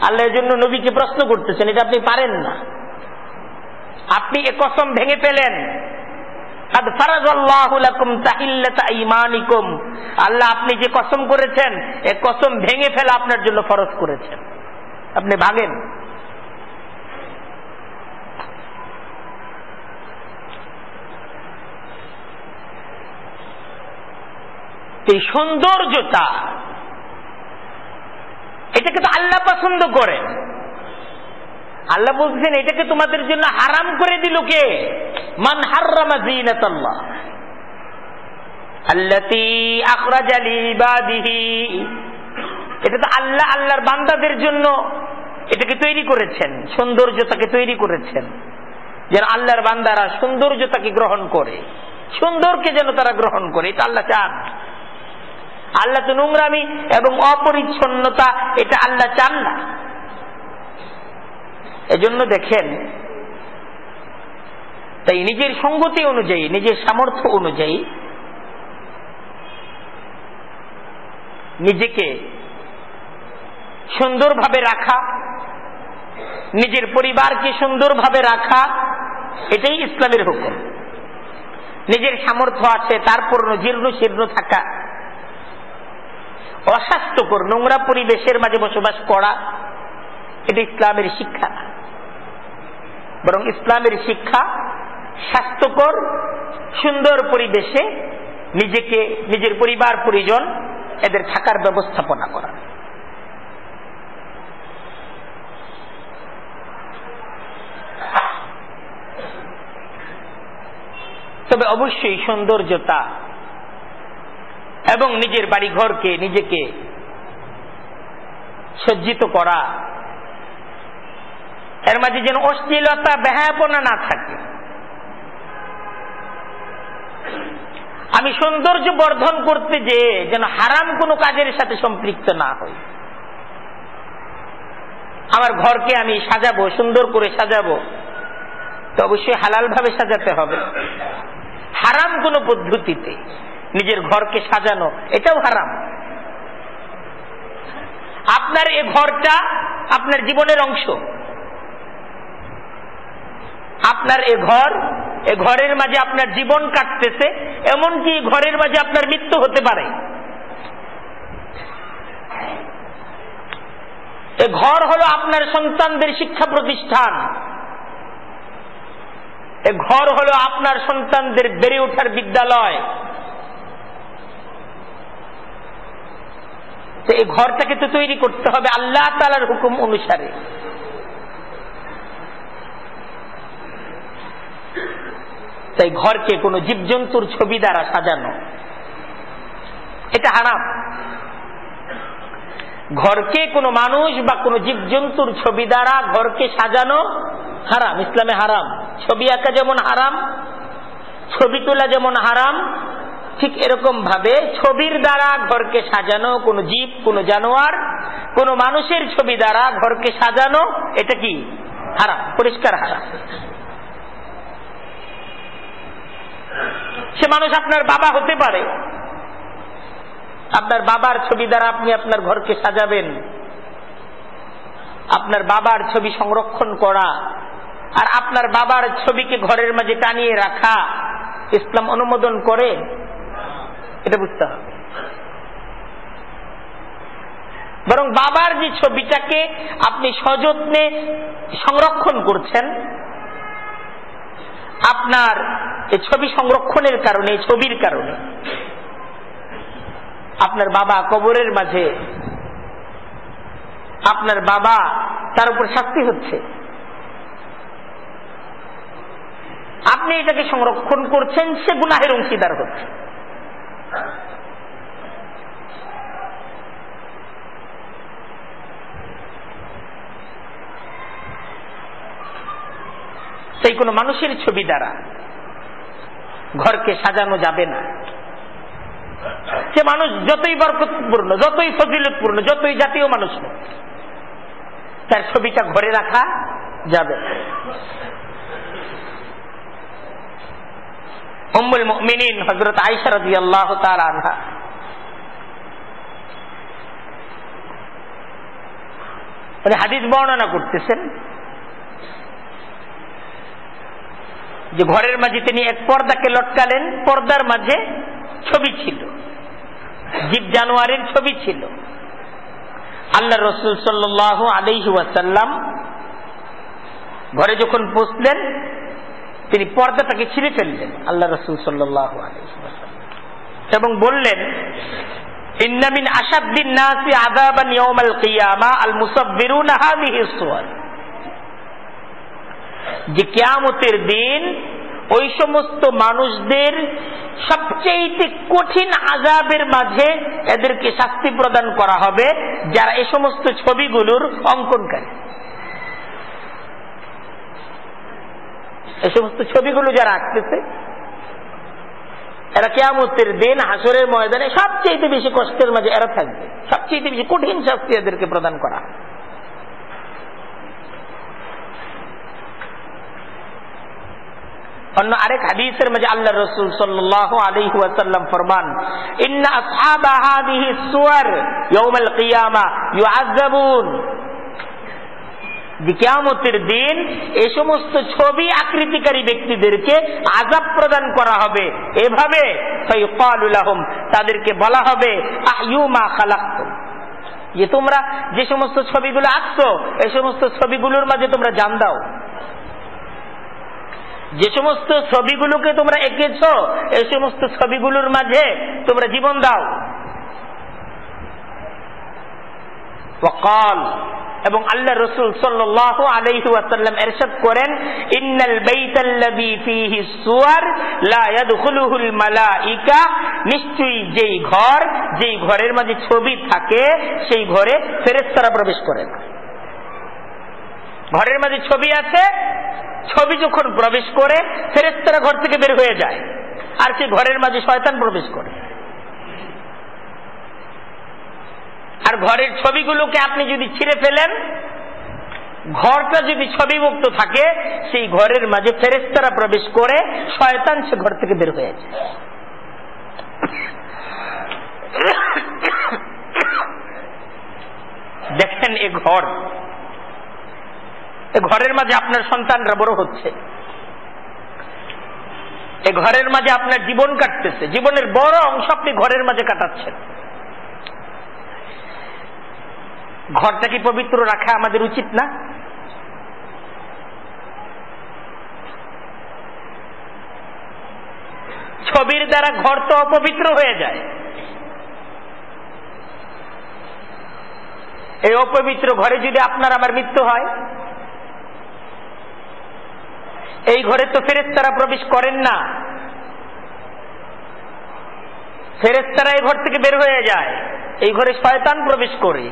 আল্লাহর জন্য নবীকে প্রশ্ন করতেছেন, এটা আপনি পারেন না। আপনি এ কসম ভেঙে ফেলেন। আল্লাহ আপনি যে কসম করেছেন, এ কসম ভেঙে ফেলা আপনার জন্য ফরজ করেছেন। আপনি ভাঙেন এই সৌন্দর্যতা, এটাকে তো আল্লাহ পছন্দ করেন। আল্লাহ বলছেন এটাকে তোমাদের জন্য হারাম করে দিল কে? মান আল্লাতি এটা তো আল্লাহ, আল্লাহর বান্দাদের জন্য এটাকে তৈরি করেছেন, সৌন্দর্যতাকে তৈরি করেছেন। যেন আল্লাহর বান্দারা সৌন্দর্যতাকে গ্রহণ করে, সুন্দরকে যেন তারা গ্রহণ করে, এটা আল্লাহ চান। আল্লাহ তো নোংরামি এবং অপরিচ্ছন্নতা, এটা আল্লাহ চান না। এজন্য দেখেন, তাই নিজের সঙ্গতি অনুযায়ী, নিজের সামর্থ্য অনুযায়ী নিজেকে সুন্দরভাবে রাখা, নিজের পরিবারকে সুন্দরভাবে রাখা, এটাই ইসলামের হুকুম। নিজের সামর্থ্য আছে, তারপর জীর্ণ শীর্ণ থাকা, অস্বাস্থ্যকর, নোংরা পরিবেশের মাঝে বসবাস করা, এটা ইসলামের শিক্ষা। না বরং ইসলামের শিক্ষা স্বাস্থ্যকর, সুন্দর পরিবেশে নিজেকে, নিজের পরিবার, পরিজন এদের থাকার ব্যবস্থাপনা করা। তবে অবশ্যই সৌন্দর্যতা এবং নিজের বাড়ি ঘরকে নিজেকে সজ্জিত করা এর মাঝে যেন অশ্লীলতা ব্যাহাপনা না থাকে। আমি সৌন্দর্য বর্ধন করতে যে যেন হারাম কোনো কাজের সাথে সম্পৃক্ত না হই। আমার ঘরকে আমি সাজাবো, সুন্দর করে সাজাবো, তো অবশ্যই হালাল ভাবে সাজাতে হবে। হারাম কোনো পদ্ধতিতে নিজের ঘরকে সাজানো, এটাও হারাম। আপনার এ ঘরটা আপনার জীবনের অংশ। আপনার এ ঘর, এ ঘরের মাঝে আপনার জীবন কাটতেছে, এমনকি ঘরের মাঝে আপনার মৃত্যু হতে পারে। এ ঘর হলো আপনার সন্তানদের শিক্ষা প্রতিষ্ঠান। এ ঘর হলো আপনার সন্তানদের বেড়ে ওঠার বিদ্যালয়। তো এই ঘরটাকে তো তৈরি করতে হবে আল্লাহ তালার হুকুম অনুসারে। তাই ঘরকে কোনো জীবজন্তুর ছবি দ্বারা সাজানো। এটা হারাম। ঘরকে কোনো মানুষ বা কোনো জীবজন্তুর ছবি দ্বারা ঘরকে সাজানো হারাম। ইসলামে হারাম। ছবি আঁকা যেমন হারাম, ছবি তোলা যেমন হারাম, ঠিক এরকম ভাবে ছবির দ্বারা ঘরকে সাজানো, কোন জীব, কোন জানোয়ার, কোন মানুষের ছবি দ্বারা ঘরকে সাজানো, এটা কি? হারাম, পরিষ্কার হারাম। সে মানুষ আপনার বাবা হতে পারে। আপনার বাবার ছবি দ্বারা আপনি আপনার ঘরকে সাজাবেন। আপনার বাবার ছবি সংরক্ষণ করা আর আপনার বাবার ছবিকে ঘরের মাঝে টানিয়ে রাখা, ইসলাম অনুমোদন করে, এটা বুঝতে হবে। বরং বাবার যে ছবিটাকে আপনি সযত্নে সংরক্ষণ করছেন আপনার ছবি সংরক্ষণের কারণে ছবির কারণে। আপনার বাবা কবরের মাঝে, আপনার বাবা তার উপর শাস্তি হচ্ছে। আপনি এটাকে সংরক্ষণ করছেন, সে গুনাহের অংশীদার হচ্ছে। সেই কোনো মানুষের ছবি দ্বারা ঘরকে সাজানো যাবে না। সে মানুষ যতই বরকতপূর্ণ, যতই ফজিলতপূর্ণ, যতই জাতীয় মানুষ হোক, তার ছবিটা ঘরে রাখা যাবে উম্মুল মুমিনিন হযরত আয়েশা রাদিয়াল্লাহু তাআলা আনহা হাদিস বর্ণনা করতেছেন যে ঘরের মাঝে তিনি এক পর্দাকে লটকালেন, পর্দার মাঝে ছবি ছিল। জীব জানোয়ারের ছবি ছিল। আল্লাহ রসুল সাল্লাহ আলহি ওয়াসাল্লাম ঘরে যখন পৌঁছলেন তিনি পর্দাটাকে ছিঁড়ে ফেললেন, আল্লাহ রসুল সাল্লাহ এবং বললেন ইন্নামিন আসাদ্দিন নাসি আদাবান ইয়াউমাল কিয়ামা আল মুসাব্বিরুনা হাযিহি সুওয়ার যে কেয়ামতের দিন ওই সমস্ত মানুষদের সবচেয়ে কঠিন আজাবের মাঝে এদেরকে শাস্তি প্রদান করা হবে, যারা এই সমস্ত ছবিগুলোর অঙ্কনকারী। এই সমস্ত ছবিগুলো যারা আঁকতেছে, এরা কেয়ামতের দিন হাসরের ময়দানে সবচেয়ে বেশি কষ্টের মাঝে এরা থাকবে। সবচেয়ে বেশি কঠিন শাস্তি এদেরকে প্রদান করা অন্য আরেক হাদিসের মাঝে আল্লাহ রসুল সাল্লাহ ফরমান, ইন্না সুয়ার ইয়াউমাল দিন এই সমস্ত ছবি আকৃতিকারী ব্যক্তিদেরকে আজাব প্রদান করা হবে। এভাবে তাদেরকে বলা হবে যে তোমরা যে সমস্ত ছবিগুলো আঁকছো এই সমস্ত ছবিগুলোর মাঝে তোমরা জান দাও। যে সমস্ত ছবিগুলোকে তোমরা এঁকেছ, এই সমস্ত ছবিগুলোর মাঝে তোমরা জীবন দাও। ওয়াকাল। এবং আল্লাহ রসুল আলাইহি এরশাদ করেন নিশ্চয়ই যেই ঘর, যেই ঘরের মাঝে ছবি থাকে, সেই ঘরে ফেরেশতারা প্রবেশ করে না ঘরের মাঝে ছবি আছে ছবি যখন প্রবেশ করে ফেরেস্তারা ঘর থেকে বের হয়ে যায়। আর সেই ঘরের মাঝে শয়তান প্রবেশ করে। আর ঘরের ছবিগুলোকে আপনি যদি ছিঁড়ে ফেলেন, ঘরটা যদি ছবিমুক্ত থাকে, সেই ঘরের মাঝে ফেরেস্তারা প্রবেশ করে, শয়তান সে ঘর থেকে বের হয়ে যায়। দেখেন এ ঘর। ঘরের মাঝে আপনার সন্তানরা বড় হচ্ছে। এ ঘরের মাঝে আপনার জীবন কাটতেছে। জীবনের বড় অংশ আপনি ঘরের মাঝে কাটাচ্ছেন। ঘরটা পবিত্র রাখা আমাদের উচিত না? ছবির দ্বারা ঘর তো অপবিত্র হয়ে যায়। এই অপবিত্র ঘরে যদি আপনার আমার মৃত্যু হয় এই ঘরে তো ফেরেস্তারা প্রবেশ করেন না। ফেরেস্তারা এই ঘর থেকে বের হয়ে যায়। এই ঘরে শয়তান প্রবেশ করে।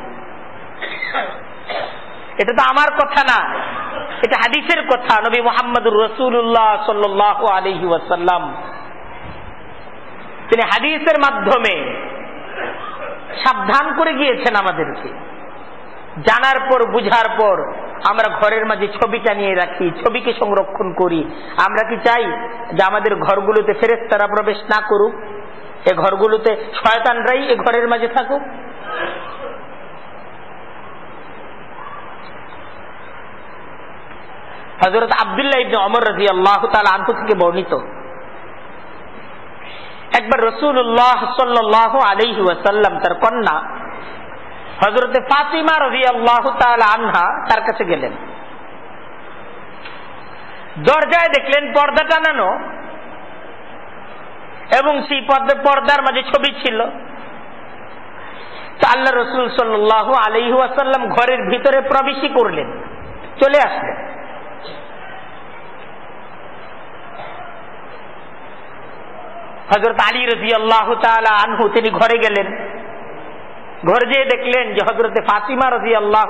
এটা তো আমার কথা না। এটা হাদিসের কথা, নবী মোহাম্মদুর রসুল্লাহ সাল্লাহ আলহি ওয়াসাল্লাম। তিনি হাদিসের মাধ্যমে সাবধান করে গিয়েছেন আমাদেরকে। জানার পর, বুঝার পর আমরা ঘরের মাঝে ছবিটা নিয়ে রাখি, ছবিকে সংরক্ষণ করি। আমরা কি চাই যে আমাদের ঘরগুলোতে ফেরেস তারা প্রবেশ না করুক? এ ঘরগুলোতে শয়তানরাই এ ঘরের মাঝে থাকুক? হজরত আবদুল্লাহ ইবনে অমর রাজি আল্লাহ আনহু থেকে বর্ণিত। একবার রসুল্লাহ সাল্লাহ আলহি তার কন্যা হজরতে ফাতিমা রাজি আল্লাহ আনহা তার কাছে গেলেন। দরজায় দেখলেন পর্দা টানানো এবং সেই পর্দা পর্দার মাঝে ছবি ছিল। তো আল্লাহ রসুল সাল্লাহ আলহি ওয়াসাল্লাম ঘরের ভিতরে প্রবেশই করলেন। চলে আসলেন। হজরত আলী রাজি আল্লাহ আনহু তিনি ঘরে গেলেন। ঘরে যেয়ে দেখলেন যে হজরতে ফাতিমা রাজি আল্লাহ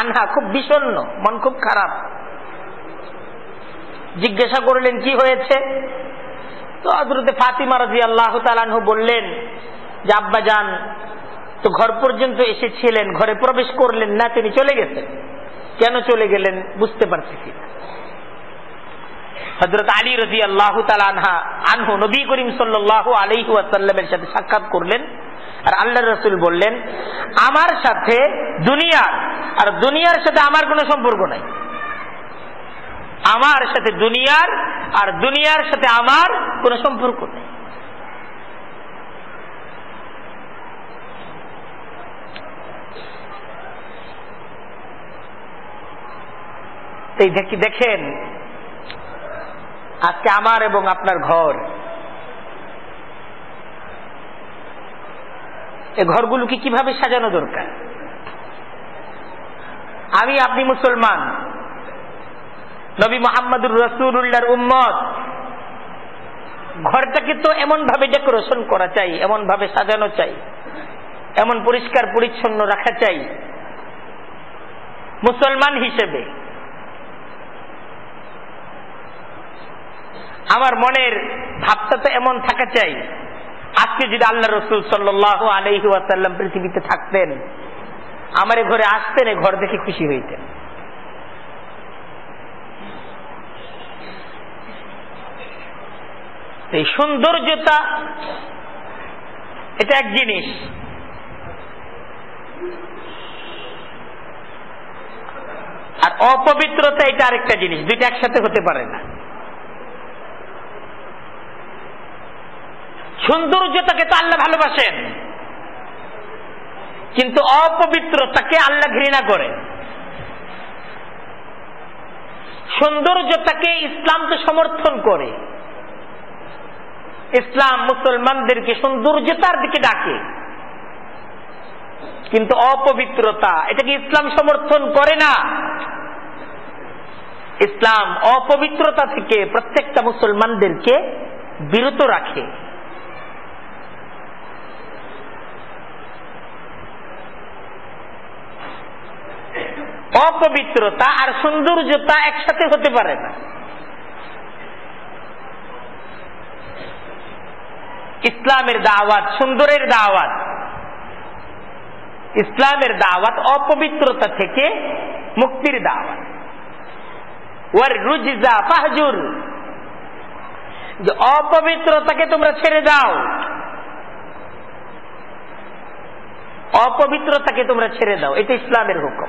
আনহা খুব বিষণ্ন মন খুব খারাপ। জিজ্ঞাসা করলেন, কি হয়েছে? তো হজরতে ফাতিমা রাজি আল্লাহ আনহু বললেন, যে আব্বা যান তো ঘর পর্যন্ত এসেছিলেন, ঘরে প্রবেশ করলেন না, তিনি চলে গেছেন। কেন চলে গেলেন বুঝতে পারতেছি না? হজরত আলী রাজি আল্লাহ আনহা, আনহু নবী করিম সাল্লাহ আলহু আসাল্লামের সাথে সাক্ষাৎ করলেন। আর আল্লাহ রসুল বললেন, আমার সাথে দুনিয়ার আর দুনিয়ার সাথে আমার কোনো সম্পর্ক নাই। আমার সাথে দুনিয়ার আর দুনিয়ার সাথে আমার কোনো সম্পর্ক নেই। দেখেন, আজকে আমার এবং আপনার ঘর এ ঘরগুলোকে কীভাবে সাজানো দরকার? আমি আপনি মুসলমান। নবী মোহাম্মদুর রসুল্লাহর উম্মত। ঘরটাকে তো এমন ভাবে ডেকোরেশন করা চাই এমন ভাবে সাজানো চাই, এমন পরিষ্কার পরিচ্ছন্ন রাখা চাই। মুসলমান হিসেবে। আমার মনের ভাবটা তো এমন থাকা চাই। আজকে যদি আল্লাহ রসুল সাল্লাহ আলহি আসাল্লাম পৃথিবীতে থাকতেন, আমার ঘরে আসতেন ঘর দেখে খুশি হইতেন। এই সৌন্দর্যতা, এটা এক জিনিস। আর অপবিত্রতা, এটা আরেকটা জিনিস। দুইটা একসাথে হতে পারে না। সৌন্দর্যতাকে তো আল্লাহ ভালোবাসেন। কিন্তু অপবিত্রতাকে আল্লাহ ঘৃণা করে। সৌন্দর্যতাকে ইসলাম তো সমর্থন করে। ইসলাম মুসলমানদেরকে সৌন্দর্যতার দিকে ডাকে। কিন্তু অপবিত্রতা, এটাকে ইসলাম সমর্থন করে না। ইসলাম অপবিত্রতা থেকে প্রত্যেকটা মুসলমানদেরকে বিরত রাখে। অপবিত্রতা আর সৌন্দর্যতা একসাথে হতে পারে না। ইসলামের দাওয়াত সুন্দরের দাওয়াত। ইসলামের দাওয়াত অপবিত্রতা থেকে মুক্তির দাওয়াত। ওয়ার রুজিজা পাহজুর যে অপবিত্রতাকে তোমরা ছেড়ে দাও। অপবিত্রতাকে তোমরা ছেড়ে দাও। এটা ইসলামের হুকুম।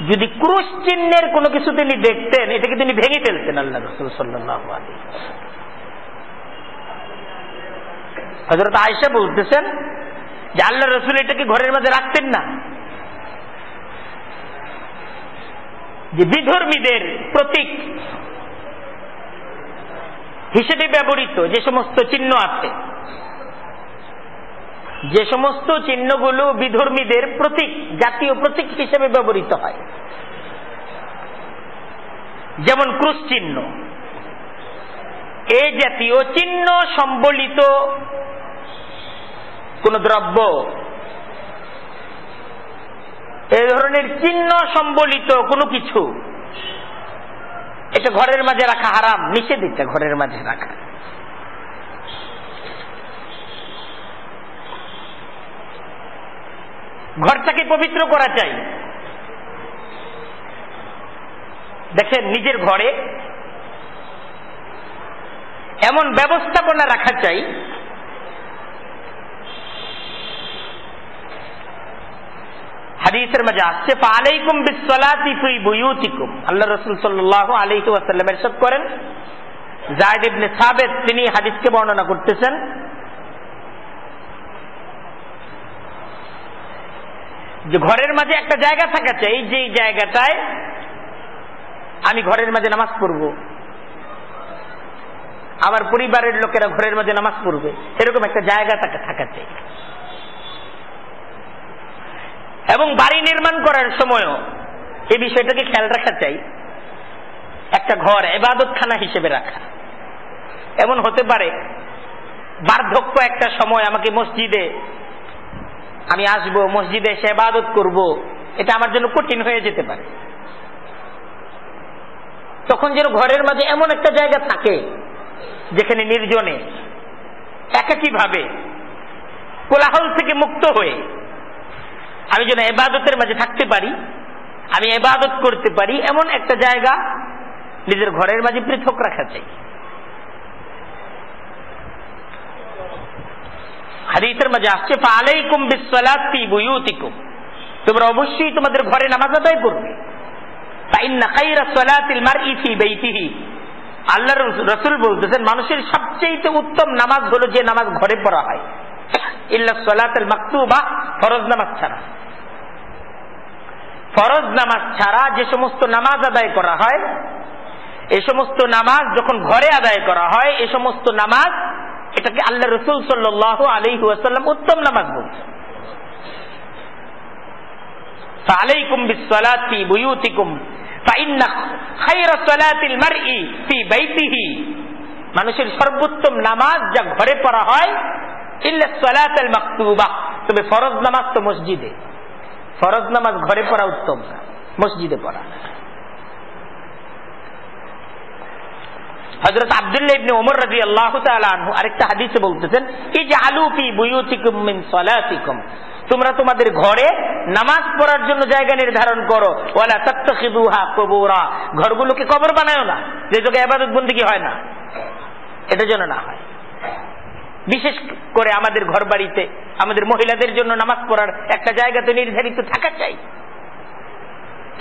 যদি ক্রুশ চিহ্নের কোনো কিছু তিনি দেখতেন এটাকে তিনি ভেঙে ফেলতেন আল্লাহ রসুল সাল্লাহ আলী হজরত আয়সা বলতেছেন যে আল্লাহ রসুল এটাকে ঘরের মাঝে রাখতেন না। যে বিধর্মীদের প্রতীক হিসেবে ব্যবহৃত যে সমস্ত চিহ্ন আছে যে সমস্ত চিহ্নগুলো বিধর্মীদের প্রতীক, জাতীয় প্রতীক হিসেবে ব্যবহৃত হয়। যেমন ক্রুশ চিহ্ন। এই জাতীয় চিহ্ন সম্বলিত কোন দ্রব্য এই ধরনের চিহ্ন সম্বলিত কোনো কিছু, এটা ঘরের মাঝে রাখা হারাম, নিষেধ এটা ঘরের মাঝে রাখা। ঘরটাকে পবিত্র করা চাই। দেখেন, নিজের ঘরে এমন ব্যবস্থাপনা রাখা চাই, হাদিসের মাঝে আসছে আলাইকুম বিসলাতি ফি বুয়ুতিকুম। আল্লাহ রাসূল করেন। যায়েদ ইবনে সাবিত, তিনি হাদিসকে বর্ণনা করতেছেন যে ঘরের মাঝে একটা জায়গা থাকা চাই যে জায়গাটায় আমি ঘরের মাঝে নামাজ পড়ব। আমার পরিবারের লোকেরা ঘরের মাঝে নামাজ পড়বে এরকম একটা জায়গা তাকে থাকা চাই এবং বাড়ি নির্মাণ করার সময়ও এই বিষয়টাকে খেয়াল রাখা চাই। একটা ঘর, এবাদতখানা হিসেবে রাখা। এমন হতে পারে, বার্ধক্য একটা সময় আমাকে মসজিদে আমি আসব, মসজিদে এসে এবাদত করব, এটা আমার জন্য কঠিন হয়ে যেতে পারে। তখন যেন ঘরের মাঝে এমন একটা জায়গা থাকে, যেখানে নির্জনে একাকি ভাবে কোলাহল থেকে মুক্ত হয়ে, আমি যেন এবাদতের মাঝে থাকতে পারি, আমি এবাদত করতে পারি, এমন একটা জায়গা নিজের ঘরের মাঝে পৃথক রাখা চাই। হাদিসের মাঝে আসছে তোমরা অবশ্যই তোমাদের ঘরে নামাজ আদায় করবে। ফি বাইতিহি। বলতেছেন, মানুষের সবচেয়ে উত্তম নামাজ হলো যে নামাজ ঘরে পড়া হয়। মাকতুবা, ফরজ নামাজ ছাড়া। ফরজ নামাজ ছাড়া যে সমস্ত নামাজ আদায় করা হয়, এ সমস্ত নামাজ যখন ঘরে আদায় করা হয়, এ সমস্ত নামাজ এটাকে আল্লাহ রসুল সাল্লাহ আলহি ওয়াসাল্লাম উত্তম নামাজ বলছে। মানুষের সর্বোত্তম নামাজ যা ঘরে পড়া হয় তবে ফরজ নামাজ তো মসজিদে। ফরজ নামাজ ঘরে পড়া উত্তম মসজিদে পড়া। হজরত আব্দুল্লাহ ইবনে ওমর রাজি আল্লাহ আনহু আরেকটা হাদিসে বলতেছেন এই যে আলু ফি বুয়ুতিকুম মিন সালাতিকুম। তোমরা তোমাদের ঘরে নামাজ পড়ার জন্য জায়গা নির্ধারণ করো কুবুরা। ঘরগুলোকে কবর বানায়ো না, যে জায়গায় ইবাদত বন্দেগী হয় না? এটা যেন না হয়। বিশেষ করে আমাদের ঘর বাড়িতে আমাদের মহিলাদের জন্য নামাজ পড়ার একটা জায়গা তো নির্ধারিত থাকা চাই।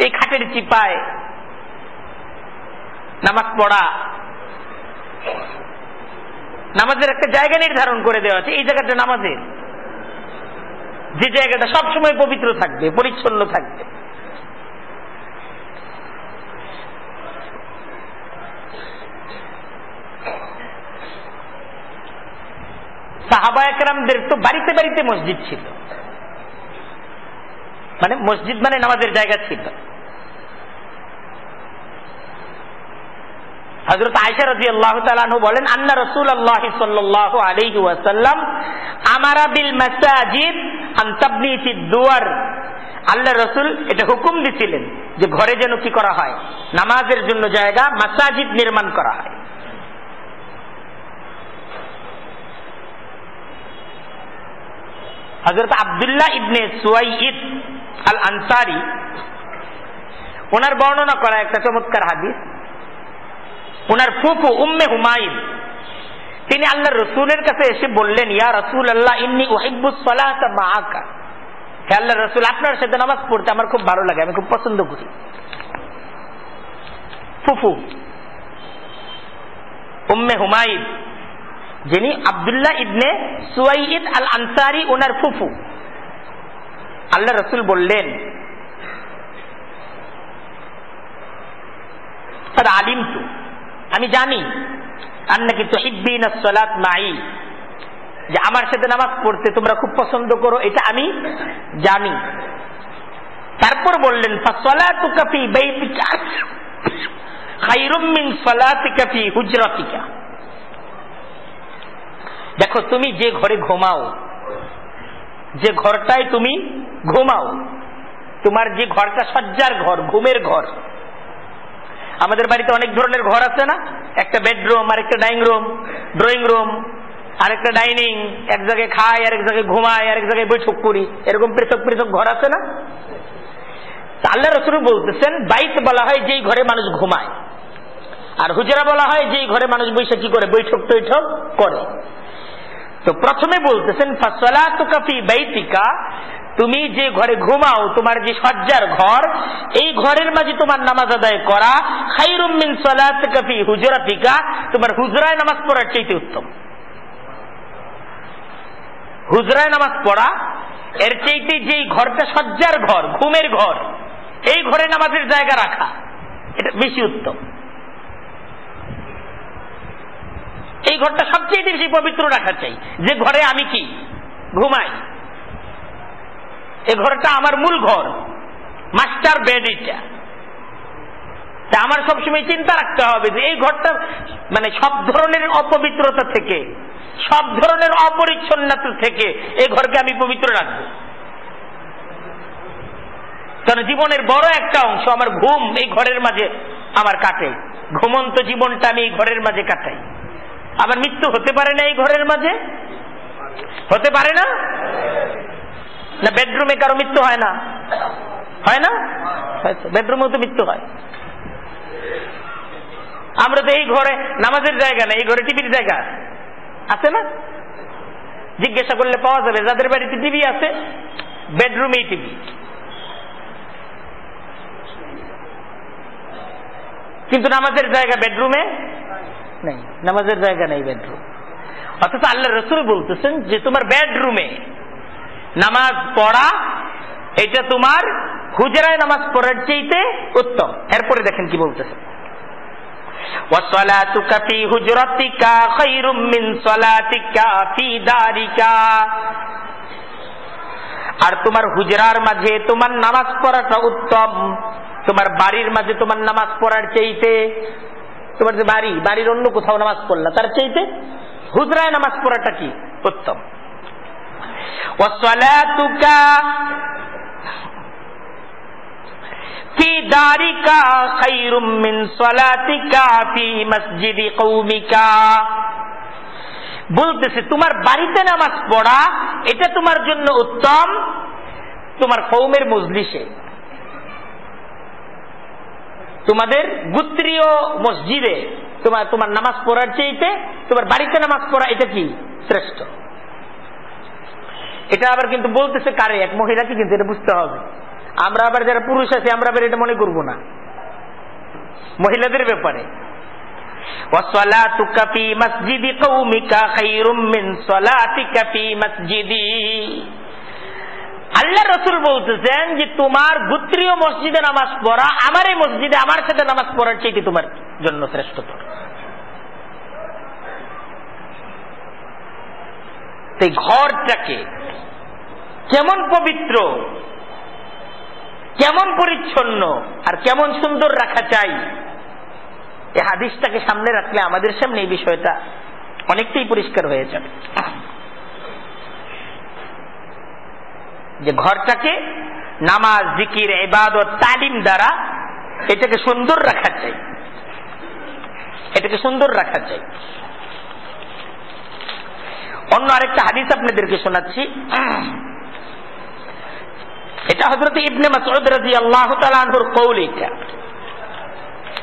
এই খাটের চিপায় নামাজ পড়া নামাজের একটা জায়গা নির্ধারণ করে দেওয়া আছে, এই জায়গাটা নামাজের যে জায়গাটা সবসময় পবিত্র থাকবে, পরিচ্ছন্ন থাকবে। সাহাবা একরামদের তো বাড়িতে বাড়িতে মসজিদ ছিল। মানে মসজিদ মানে নামাজের জায়গা ছিল। হজরত আয়সা রাজি আল্লাহ তালু বলেন, আন্না রসুল আল্লাহ সাল্লাহ আমারা বিল মাসাজিদ আন্তাবনি দুয়ার। আল্লাহ রসুল এটা হুকুম দিছিলেন যে ঘরে যেন কি করা হয়, নামাজের জন্য জায়গা, মাসাজিদ নির্মাণ করা হয়। হজরত আবদুল্লাহ ইবনে সুয়াইদ আল আনসারি ওনার বর্ণনা করা একটা চমৎকার হাদিস। ওনার ফুফু উম্মে হুমায়ুন। তিনি আল্লাহ রসুলের কাছে এসে বললেন, ইয়া রসুল আল্লাহ ইন্নি ওহিবুসলাকা হে আল্লাহ রসুল, আপনার সাথে নামাজ পড়তে আমার খুব ভালো লাগে, আমি খুব পছন্দ করি। ফুফু উম্মে হুমায়ুন, যিনি আবদুল্লাহ ইবনে সুয়াইদ আল আনসারি ওনার ফুফু। আল্লাহ রসুল বললেন আলিম তু আমি জানি তহিবিন সলাত মাই। যে আমার সাথে নামাজ পড়তে তোমরা খুব পছন্দ করো, এটা আমি জানি। তারপর বললেন দেখো, তুমি যে ঘরে ঘুমাও, যে ঘরটায় তুমি ঘুমাও, তোমার যে ঘরটা সজ্জার ঘর, ঘুমের ঘর আমাদের বাড়িতে অনেক ধরনের ঘর আছে না? একটা বেডরুম আর একটা ডাইনিং রুম ড্রয়িং রুম আর একটা ডাইনিং এক জায়গায় খাই আর এক জায়গায় ঘুমাই আর এক জায়গায় বৈঠক করি। এরকম পৃথক পৃথক ঘর আছে না? আল্লাহ রসুল বলতেছেন, বাইত বলা হয় যেই ঘরে মানুষ ঘুমায়। আর হুজরা বলা হয় যেই ঘরে মানুষ বৈশা কি করে? বৈঠক টৈঠক করে। তো প্রথমে বলতেছেন ফাসলাতুকাফি বাইতিকা তুমি যে ঘরে ঘুমাও, তোমার যে সজ্জার ঘর, এই ঘরের মাঝে তোমার নামাজ আদায় করা খাইরুমিন সলাতুকাফি হুজরাতিকা, তোমার হুজরায় নামাজ পড়ার চাইতে উত্তম। হুজরায় নামাজ পড়া, এর চাইতে যেই ঘরটা সজ্জার ঘর, ঘুমের ঘর এই ঘরে নামাজের জায়গা রাখা, এটা বেশি উত্তম। এই ঘরটা সবচেয়ে বেশি পবিত্র রাখা চাই। যে ঘরে আমি কি? ঘুমাই। এই ঘরটা আমার মূল ঘর। মাস্টার বেড এটা। তা আমার সবসময় চিন্তা রাখতে হবে যে এই ঘরটা মানে সব ধরনের অপবিত্রতা থেকে, সব ধরনের অপরিচ্ছন্নতা থেকে এই ঘরকে আমি পবিত্র রাখব। কারণ জীবনের বড় একটা অংশ আমার ঘুম এই ঘরের মাঝে আমার কাটে। ঘুমন্ত জীবনটা আমি এই ঘরের মাঝে কাটাই। আবার মৃত্যু হতে পারে না এই ঘরের মাঝে? হতে পারে না? না বেডরুমে কারও মৃত্যু হয় না। হয় না? বেডরুমেও তো মৃত্যু হয়। আমরা তো এই ঘরে নামাজের জায়গা না, এই ঘরে টিভির জায়গা। আছে না? জিজ্ঞাসা করলে পাওয়া যাবে, যাদের বাড়িতে টিভি আছে বেডরুমেই টিভি কিন্তু নামাজের জায়গা বেডরুমে নেই, নামাজের জায়গা নেই বেডরুম অথচ আল্লাহ রসুল বলতেছেন যে, তোমার বেডরুমে নামাজ পড়া এটা তোমার হুজরায় নামাজ পড়ার চাইতে উত্তম এরপরে দেখেন কি বলতেছেন وصلاتك في هجرتك خير من صلاتك في دارك আর তোমার হুজরার মাঝে তোমার নামাজ পড়াটা উত্তম তোমার বাড়ির মাঝে তোমার নামাজ পড়ার চাইতে তোমার যে বাড়ি বাড়ির অন্য কোথাও নামাজ পড়লা তার চাইতে হুজরায় নামাজ পড়াটা কি উত্তম বলতেছে, তোমার বাড়িতে নামাজ পড়া, এটা তোমার জন্য উত্তম, তোমার কৌমের মজলিসে। তোমাদের গুত্রীয় মসজিদে তোমার তোমার নামাজ পড়ার চাইতে, তোমার বাড়িতে নামাজ পড়া এটা কি? শ্রেষ্ঠ। এটা আবার কিন্তু বলতেছে কারে? এক মহিলাকে কিন্তু এটা বুঝতে হবে। আমরা আবার যারা পুরুষ আছি, আমরা আবার এটা মনে করব না। মহিলাদের ব্যাপারে। আল্লাহ রসুল বলতেছেন যে, তোমার গুত্রীয় মসজিদে নামাজ পড়া, আমার এই মসজিদে আমার সাথে নামাজ পড়ার চাইতে তোমার জন্য শ্রেষ্ঠতর। সেই ঘরটাকে কেমন পবিত্র, কেমন পরিচ্ছন্ন, আর কেমন সুন্দর রাখা চাই। এই হাদিসটাকে সামনে রাখলে আমাদের সামনে এই বিষয়টা অনেকটাই পরিষ্কার হয়ে যাবে। যে ঘরটাকে নামাজ, জিকির এবাদত তালিম দ্বারা এটাকে সুন্দর রাখা চাই। এটাকে সুন্দর রাখা চাই। অন্য আরেকটা হাদিস আপনাদেরকে শোনাচ্ছি। এটা হজরত ইবনে মাসউদ রাদিয়াল্লাহু তাআলা আনহুর কওল এটা।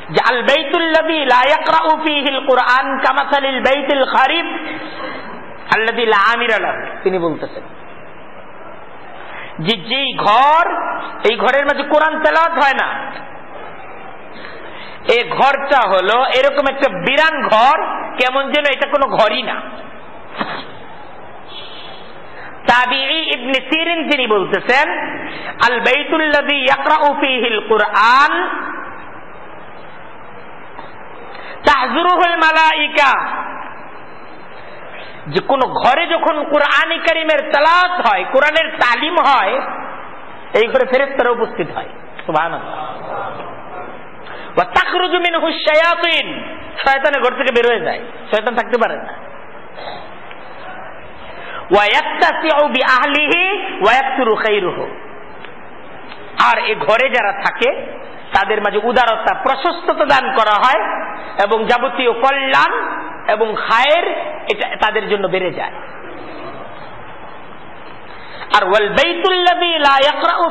যে আল বাইতুল্লাযী লা ইয়াকরাউ ফীহিল কুরআন কামাসালিল বাইতিল খারিব আল্লাযী তিনি বলতেছেন। যে যেই ঘর, এই ঘরের মাঝে কোরআন তেলাওয়াত হয় না। এই ঘরটা হলো এরকম একটা বিরান ঘর, কেমন যেন এটা কোনো ঘরই না। তাবিঈ ইবনে তিনি বলতেছেন, আল বাইতুল্লাযী কুরআন যে কোন ঘরে যখন তালাত হয় কোরআনের তালিম হয়, এই ঘরে ফেরেস্তারা উপস্থিত হয়। শয়তানের ঘর থেকে বের হয়ে যায়। শয়তান থাকতে পারে না। আর এ ঘরে যারা থাকে, তাদের মাঝে উদারতা, প্রশস্ততা দান করা হয় এবং যাবতীয় কল্যাণ এবং খায়ের এটা তাদের জন্য বেড়ে যায়। আর ওয়াল ইয়াকরাউ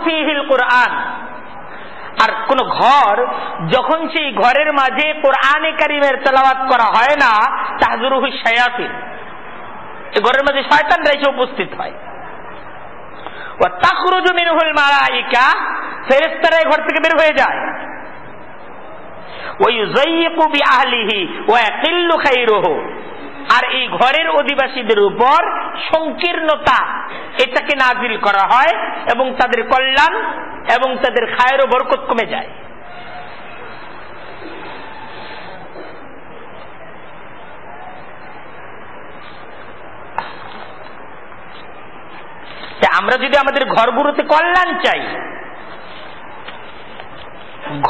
আর কোন ঘর যখন সেই ঘরের মাঝে কোরআনে কারিমের তেলাওয়াত করা হয় না, তাহজুরুহু শায়াতিন। ঘরের মাঝে শয়তানরা এসে উপস্থিত হয়। ঘর থেকে বের হয়ে যায়। আর এই ঘরের অধিবাসীদের উপর সংকীর্ণতা, এটাকে নাজিল করা হয় এবং তাদের কল্যাণ এবং তাদের খায়ের ও বরকত কমে যায়। আমরা যদি আমাদের ঘরগুলোতে কল্যাণ চাই,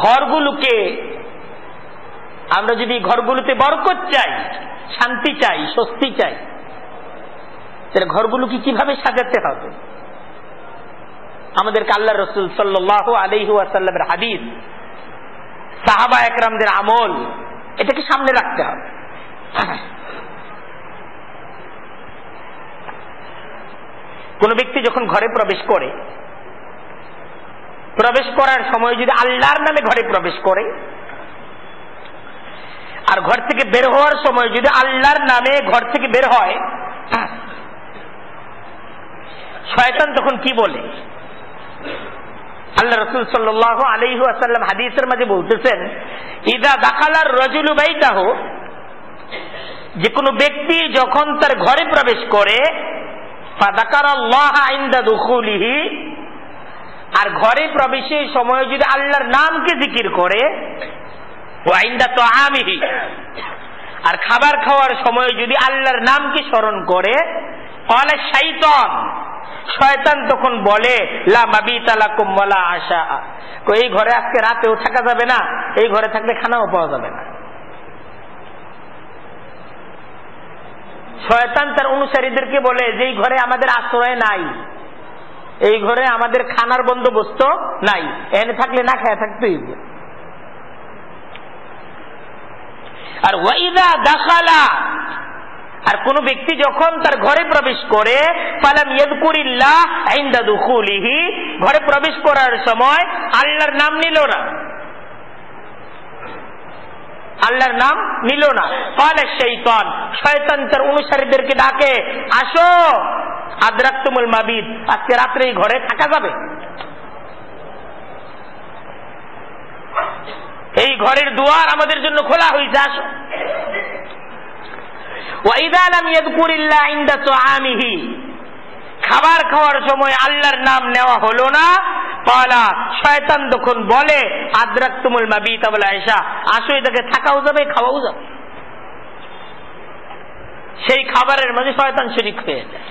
ঘরগুলোকে আমরা যদি ঘরগুলোতে বরকত চাই, শান্তি চাই, স্বস্তি চাই, তাহলে ঘরগুলোকে কীভাবে সাজাতে হবে? আমাদেরকে আল্লাহ রসুল সাল্লাহ আলহু আসাল্লামের হাদিস সাহাবা একরামদের আমল, এটাকে সামনে রাখতে হবে। কোন ব্যক্তি যখন ঘরে প্রবেশ করে, প্রবেশ করার সময় যদি আল্লাহর নামে ঘরে প্রবেশ করে, আর ঘর থেকে বের হওয়ার সময় যদি আল্লাহর নামে ঘর থেকে বের হয়, শয়তান তখন কি বলে? আল্লাহ রসুল সাল্লাহ আলহু আসাল্লাম হাদিসের মাঝে বলতেছেন, ইদা দাখালার রজুলু বাইতাহ, যে কোনো ব্যক্তি যখন তার ঘরে প্রবেশ করে আর ঘরে প্রবেশের সময় যদি আল্লাহর নামকে জিকির করে আর খাবার খাওয়ার সময় যদি আল্লাহর নামকে স্মরণ করে তাহলে শৈতন শয়তান তখন বলে আশা এই ঘরে আজকে রাতেও থাকা যাবে না, এই ঘরে থাকলে খানাও পাওয়া যাবে না। শয়তান তার অনুসারীদেরকে বলে যে এই ঘরে আমাদের আশ্রয় নাই, এই ঘরে আমাদের খানার বন্দোবস্ত নাই। এনে থাকলে না খেয়ে থাকতেই আর ওয়াইদা দাখালা, আর কোন ব্যক্তি যখন তার ঘরে প্রবেশ করে পালাম ইয়দকুরিল্লাহ ঘরে প্রবেশ করার সময় আল্লাহর নাম নিল না। আল্লাহর নাম নিল না। কালে শৈতান শয়তান তার অনুসারীদেরকে ডাকে, আসো! আদ্রাক্তমুল মাবিদ, আজকে রাত্রে ঘরে থাকা যাবে। এই ঘরের দুয়ার আমাদের জন্য খোলা হয়েছে আসো। খাবার খাওয়ার সময় আল্লাহর নাম নেওয়া হলো না। শয়তান তখন বলে আদ্রাক তুমুল আয়সা আসো এটাকে থাকাও যাবে, খাওয়াও যাবে। সেই খাবারের মাঝে শয়তান শরিক হয়ে যায়।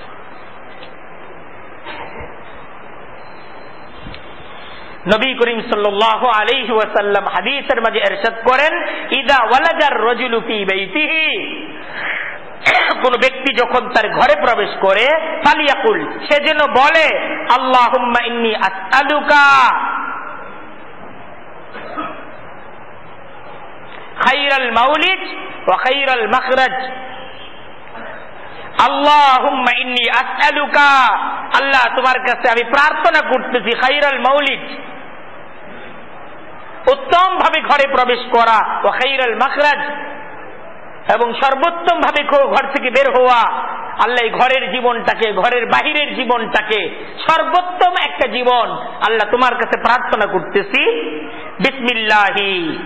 নবী করিম সাল্লাহ আলাইহি ওয়াসাল্লাম হাদিসের মাঝে এরশাদ করেন, ইদা ওয়ালাজার রজুলু ফি কোন ব্যক্তি যখন তার ঘরে প্রবেশ করে, ফালিয়াকুল, সে যেন বলে আল্লাহ ইন্নি খাইরাল মাউলিদ ওয়া খাইরাল আল্লাহুম্মা ইন্নি আসআলুকা। আল্লাহ, তোমার কাছে আমি প্রার্থনা করতেছি, খাইরাল মাউলিদ। উত্তম ভাবে ঘরে প্রবেশ করা ও খাইরাল মাখরাজ। এবং সর্বোত্তম ভাবে ঘর থেকে বের হওয়া। আল্লাহ ঘরের জীবনটাকে, ঘরের বাহিরের জীবনটাকে সর্বোত্তম একটা জীবন আল্লাহ তোমার কাছে প্রার্থনা করতেছি। বিসমিল্লাহি।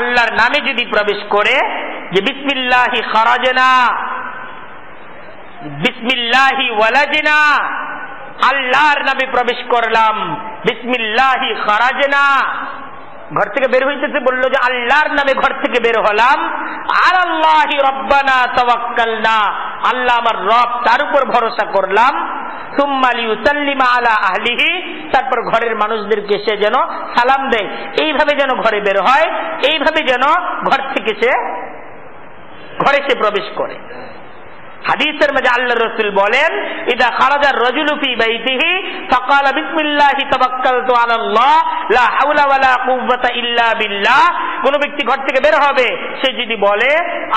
আল্লাহর নামে যদি প্রবেশ করে, যে বিসমিল্লাহি খারাজনা, বিসমিল্লাহি ওয়ালাজনা আল্লাহর নামে প্রবেশ করলাম, বিসমিল্লাহি খারাজনা ঘর থেকে বের হইতেছে বলল যে আল্লাহর নামে ঘর থেকে বের হলাম। আর আল্লাহি আল্লাহ আমার রব, তার উপর ভরসা করলাম। আলা আহলিহি। তারপর ঘরের মানুষদেরকে সে যেন সালাম দেয়। এইভাবে যেন ঘরে বের হয়, এইভাবে যেন ঘর থেকে সে, ঘরে সে প্রবেশ করে। হাদিসের মাঝে আল্লাহ রসুল বলেন, ইদা খারাজার রজুলুফি বাইতিহি লা ওয়ালা ইল্লা বিল্লাহ। কোন ব্যক্তি ঘর থেকে বের হবে, সে যদি বলে,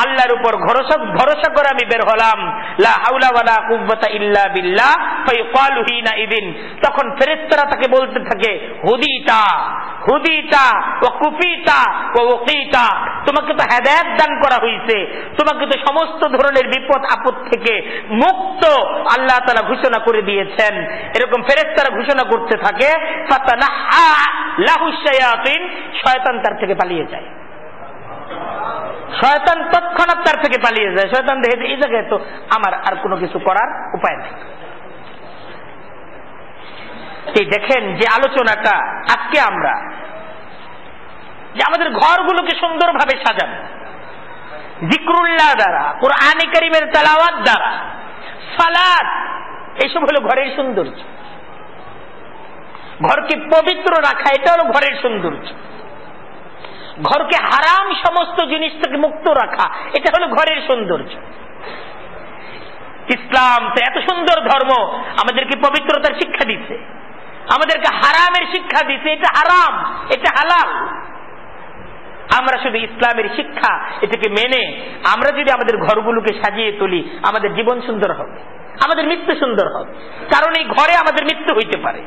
আল্লাহর উপর ভরসা ভরসা করে আমি বের হলাম। লা ওয়ালা ইল্লা বিল্লাহ হিনা ইদিন। তখন ফেরেশতারা তাকে বলতে থাকে, হুদিতা হুদিতা ও কুফিতা ও ওকিতা তোমাকে তো হেদায়েত দান করা হয়েছে তোমাকে তো সমস্ত ধরনের বিপদ, আপদ থেকে মুক্ত আল্লাহ তালা ঘোষণা করে দিয়েছেন। এরকম ফেরেস্তারা ঘোষণা করতে থাকে শয়তান তার থেকে পালিয়ে যায়। শয়তান তৎক্ষণাৎ তার থেকে পালিয়ে যায়। শয়তান দেখে এই জায়গায় তো আমার আর কোনো কিছু করার উপায় নেই। দেখেন যে আলোচনাটা আজকে আমরা, যে আমাদের ঘরগুলোকে সুন্দরভাবে সাজানো জিক্রুল্লাহ দ্বারা, কোরআনে করিমের তালাওয়াত দ্বারা। সালাদ এইসব হলো ঘরের সৌন্দর্য। ঘরকে পবিত্র রাখা এটা হলো ঘরের সৌন্দর্য। ঘরকে হারাম সমস্ত জিনিস থেকে মুক্ত রাখা, এটা হলো ঘরের সৌন্দর্য। ইসলাম তো এত সুন্দর ধর্ম, আমাদেরকে পবিত্রতার শিক্ষা দিচ্ছে আমাদেরকে হারামের শিক্ষা দিচ্ছে এটা হারাম, এটা হালাল। আমরা শুধু ইসলামের শিক্ষা এটাকে মেনে আমরা যদি আমাদের ঘরগুলোকে সাজিয়ে তুলি, আমাদের জীবন সুন্দর হবে, আমাদের মৃত্যু সুন্দর হবে। কারণ এই ঘরে আমাদের মৃত্যু হইতে পারে।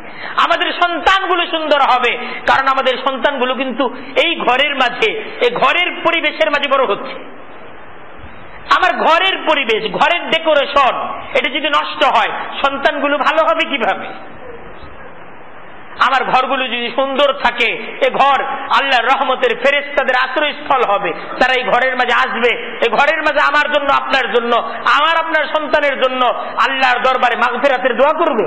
আমাদের সন্তানগুলো সুন্দর হবে, কারণ আমাদের সন্তানগুলো কিন্তু এই ঘরের মাঝে, এই ঘরের পরিবেশের মাঝে বড় হচ্ছে। আমার ঘরের পরিবেশ, ঘরের ডেকোরেশন এটা যদি নষ্ট হয়, সন্তানগুলো ভালো হবে কীভাবে? আমার ঘরগুলো যদি সুন্দর থাকে, এ ঘর আল্লাহর রহমতের ফেরেস তাদের আশ্রয়স্থল হবে। তারা এই ঘরের মাঝে আসবে। এই ঘরের মাঝে আমার জন্য, আপনার জন্য, আমার আপনার সন্তানের জন্য আল্লাহর দরবারে মাগফেরাতের দোয়া করবে।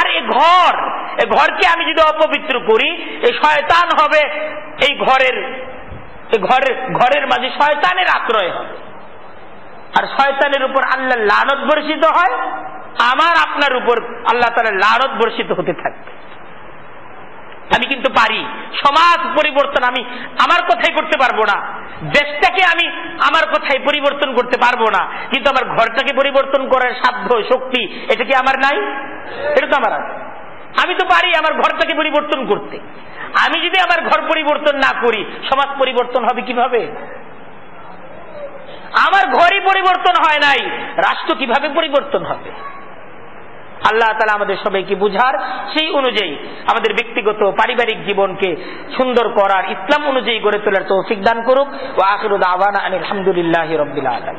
আর এ ঘর, এ ঘরকে আমি যদি অপবিত্র করি এই শয়তান হবে, এই ঘরের ঘরের ঘরের মাঝে শয়তানের আশ্রয় হবে। আর শয়তানের উপর আল্লাহ লানত বর্ষিত হয়। আমার আপনার উপর আল্লাহ তালা লাড়ত বর্ষিত হতে থাকবে। আমি কিন্তু পারি। সমাজ পরিবর্তন আমি আমার কথাই করতে পারব না। দেশটাকে আমি আমার কথাই পরিবর্তন করতে পারব না। কিন্তু আমার ঘরটাকে পরিবর্তন করার সাধ্য, শক্তি, এটা কি আমার নাই? এটা তো আমার আছে। আমি তো পারি আমার ঘরটাকে পরিবর্তন করতে। আমি যদি আমার ঘর পরিবর্তন না করি, সমাজ পরিবর্তন হবে কীভাবে? আমার ঘরই পরিবর্তন হয় নাই। রাষ্ট্র কীভাবে পরিবর্তন হবে? আল্লাহ তালা আমাদের সবাইকে বুঝার সেই অনুযায়ী আমাদের ব্যক্তিগত পারিবারিক জীবনকে সুন্দর করার ইসলাম অনুযায়ী গড়ে তোলার তৌফিক দান করুক। ও আখিরুদ আহ্বান আলহামদুলিল্লাহ রবিল্লা আলম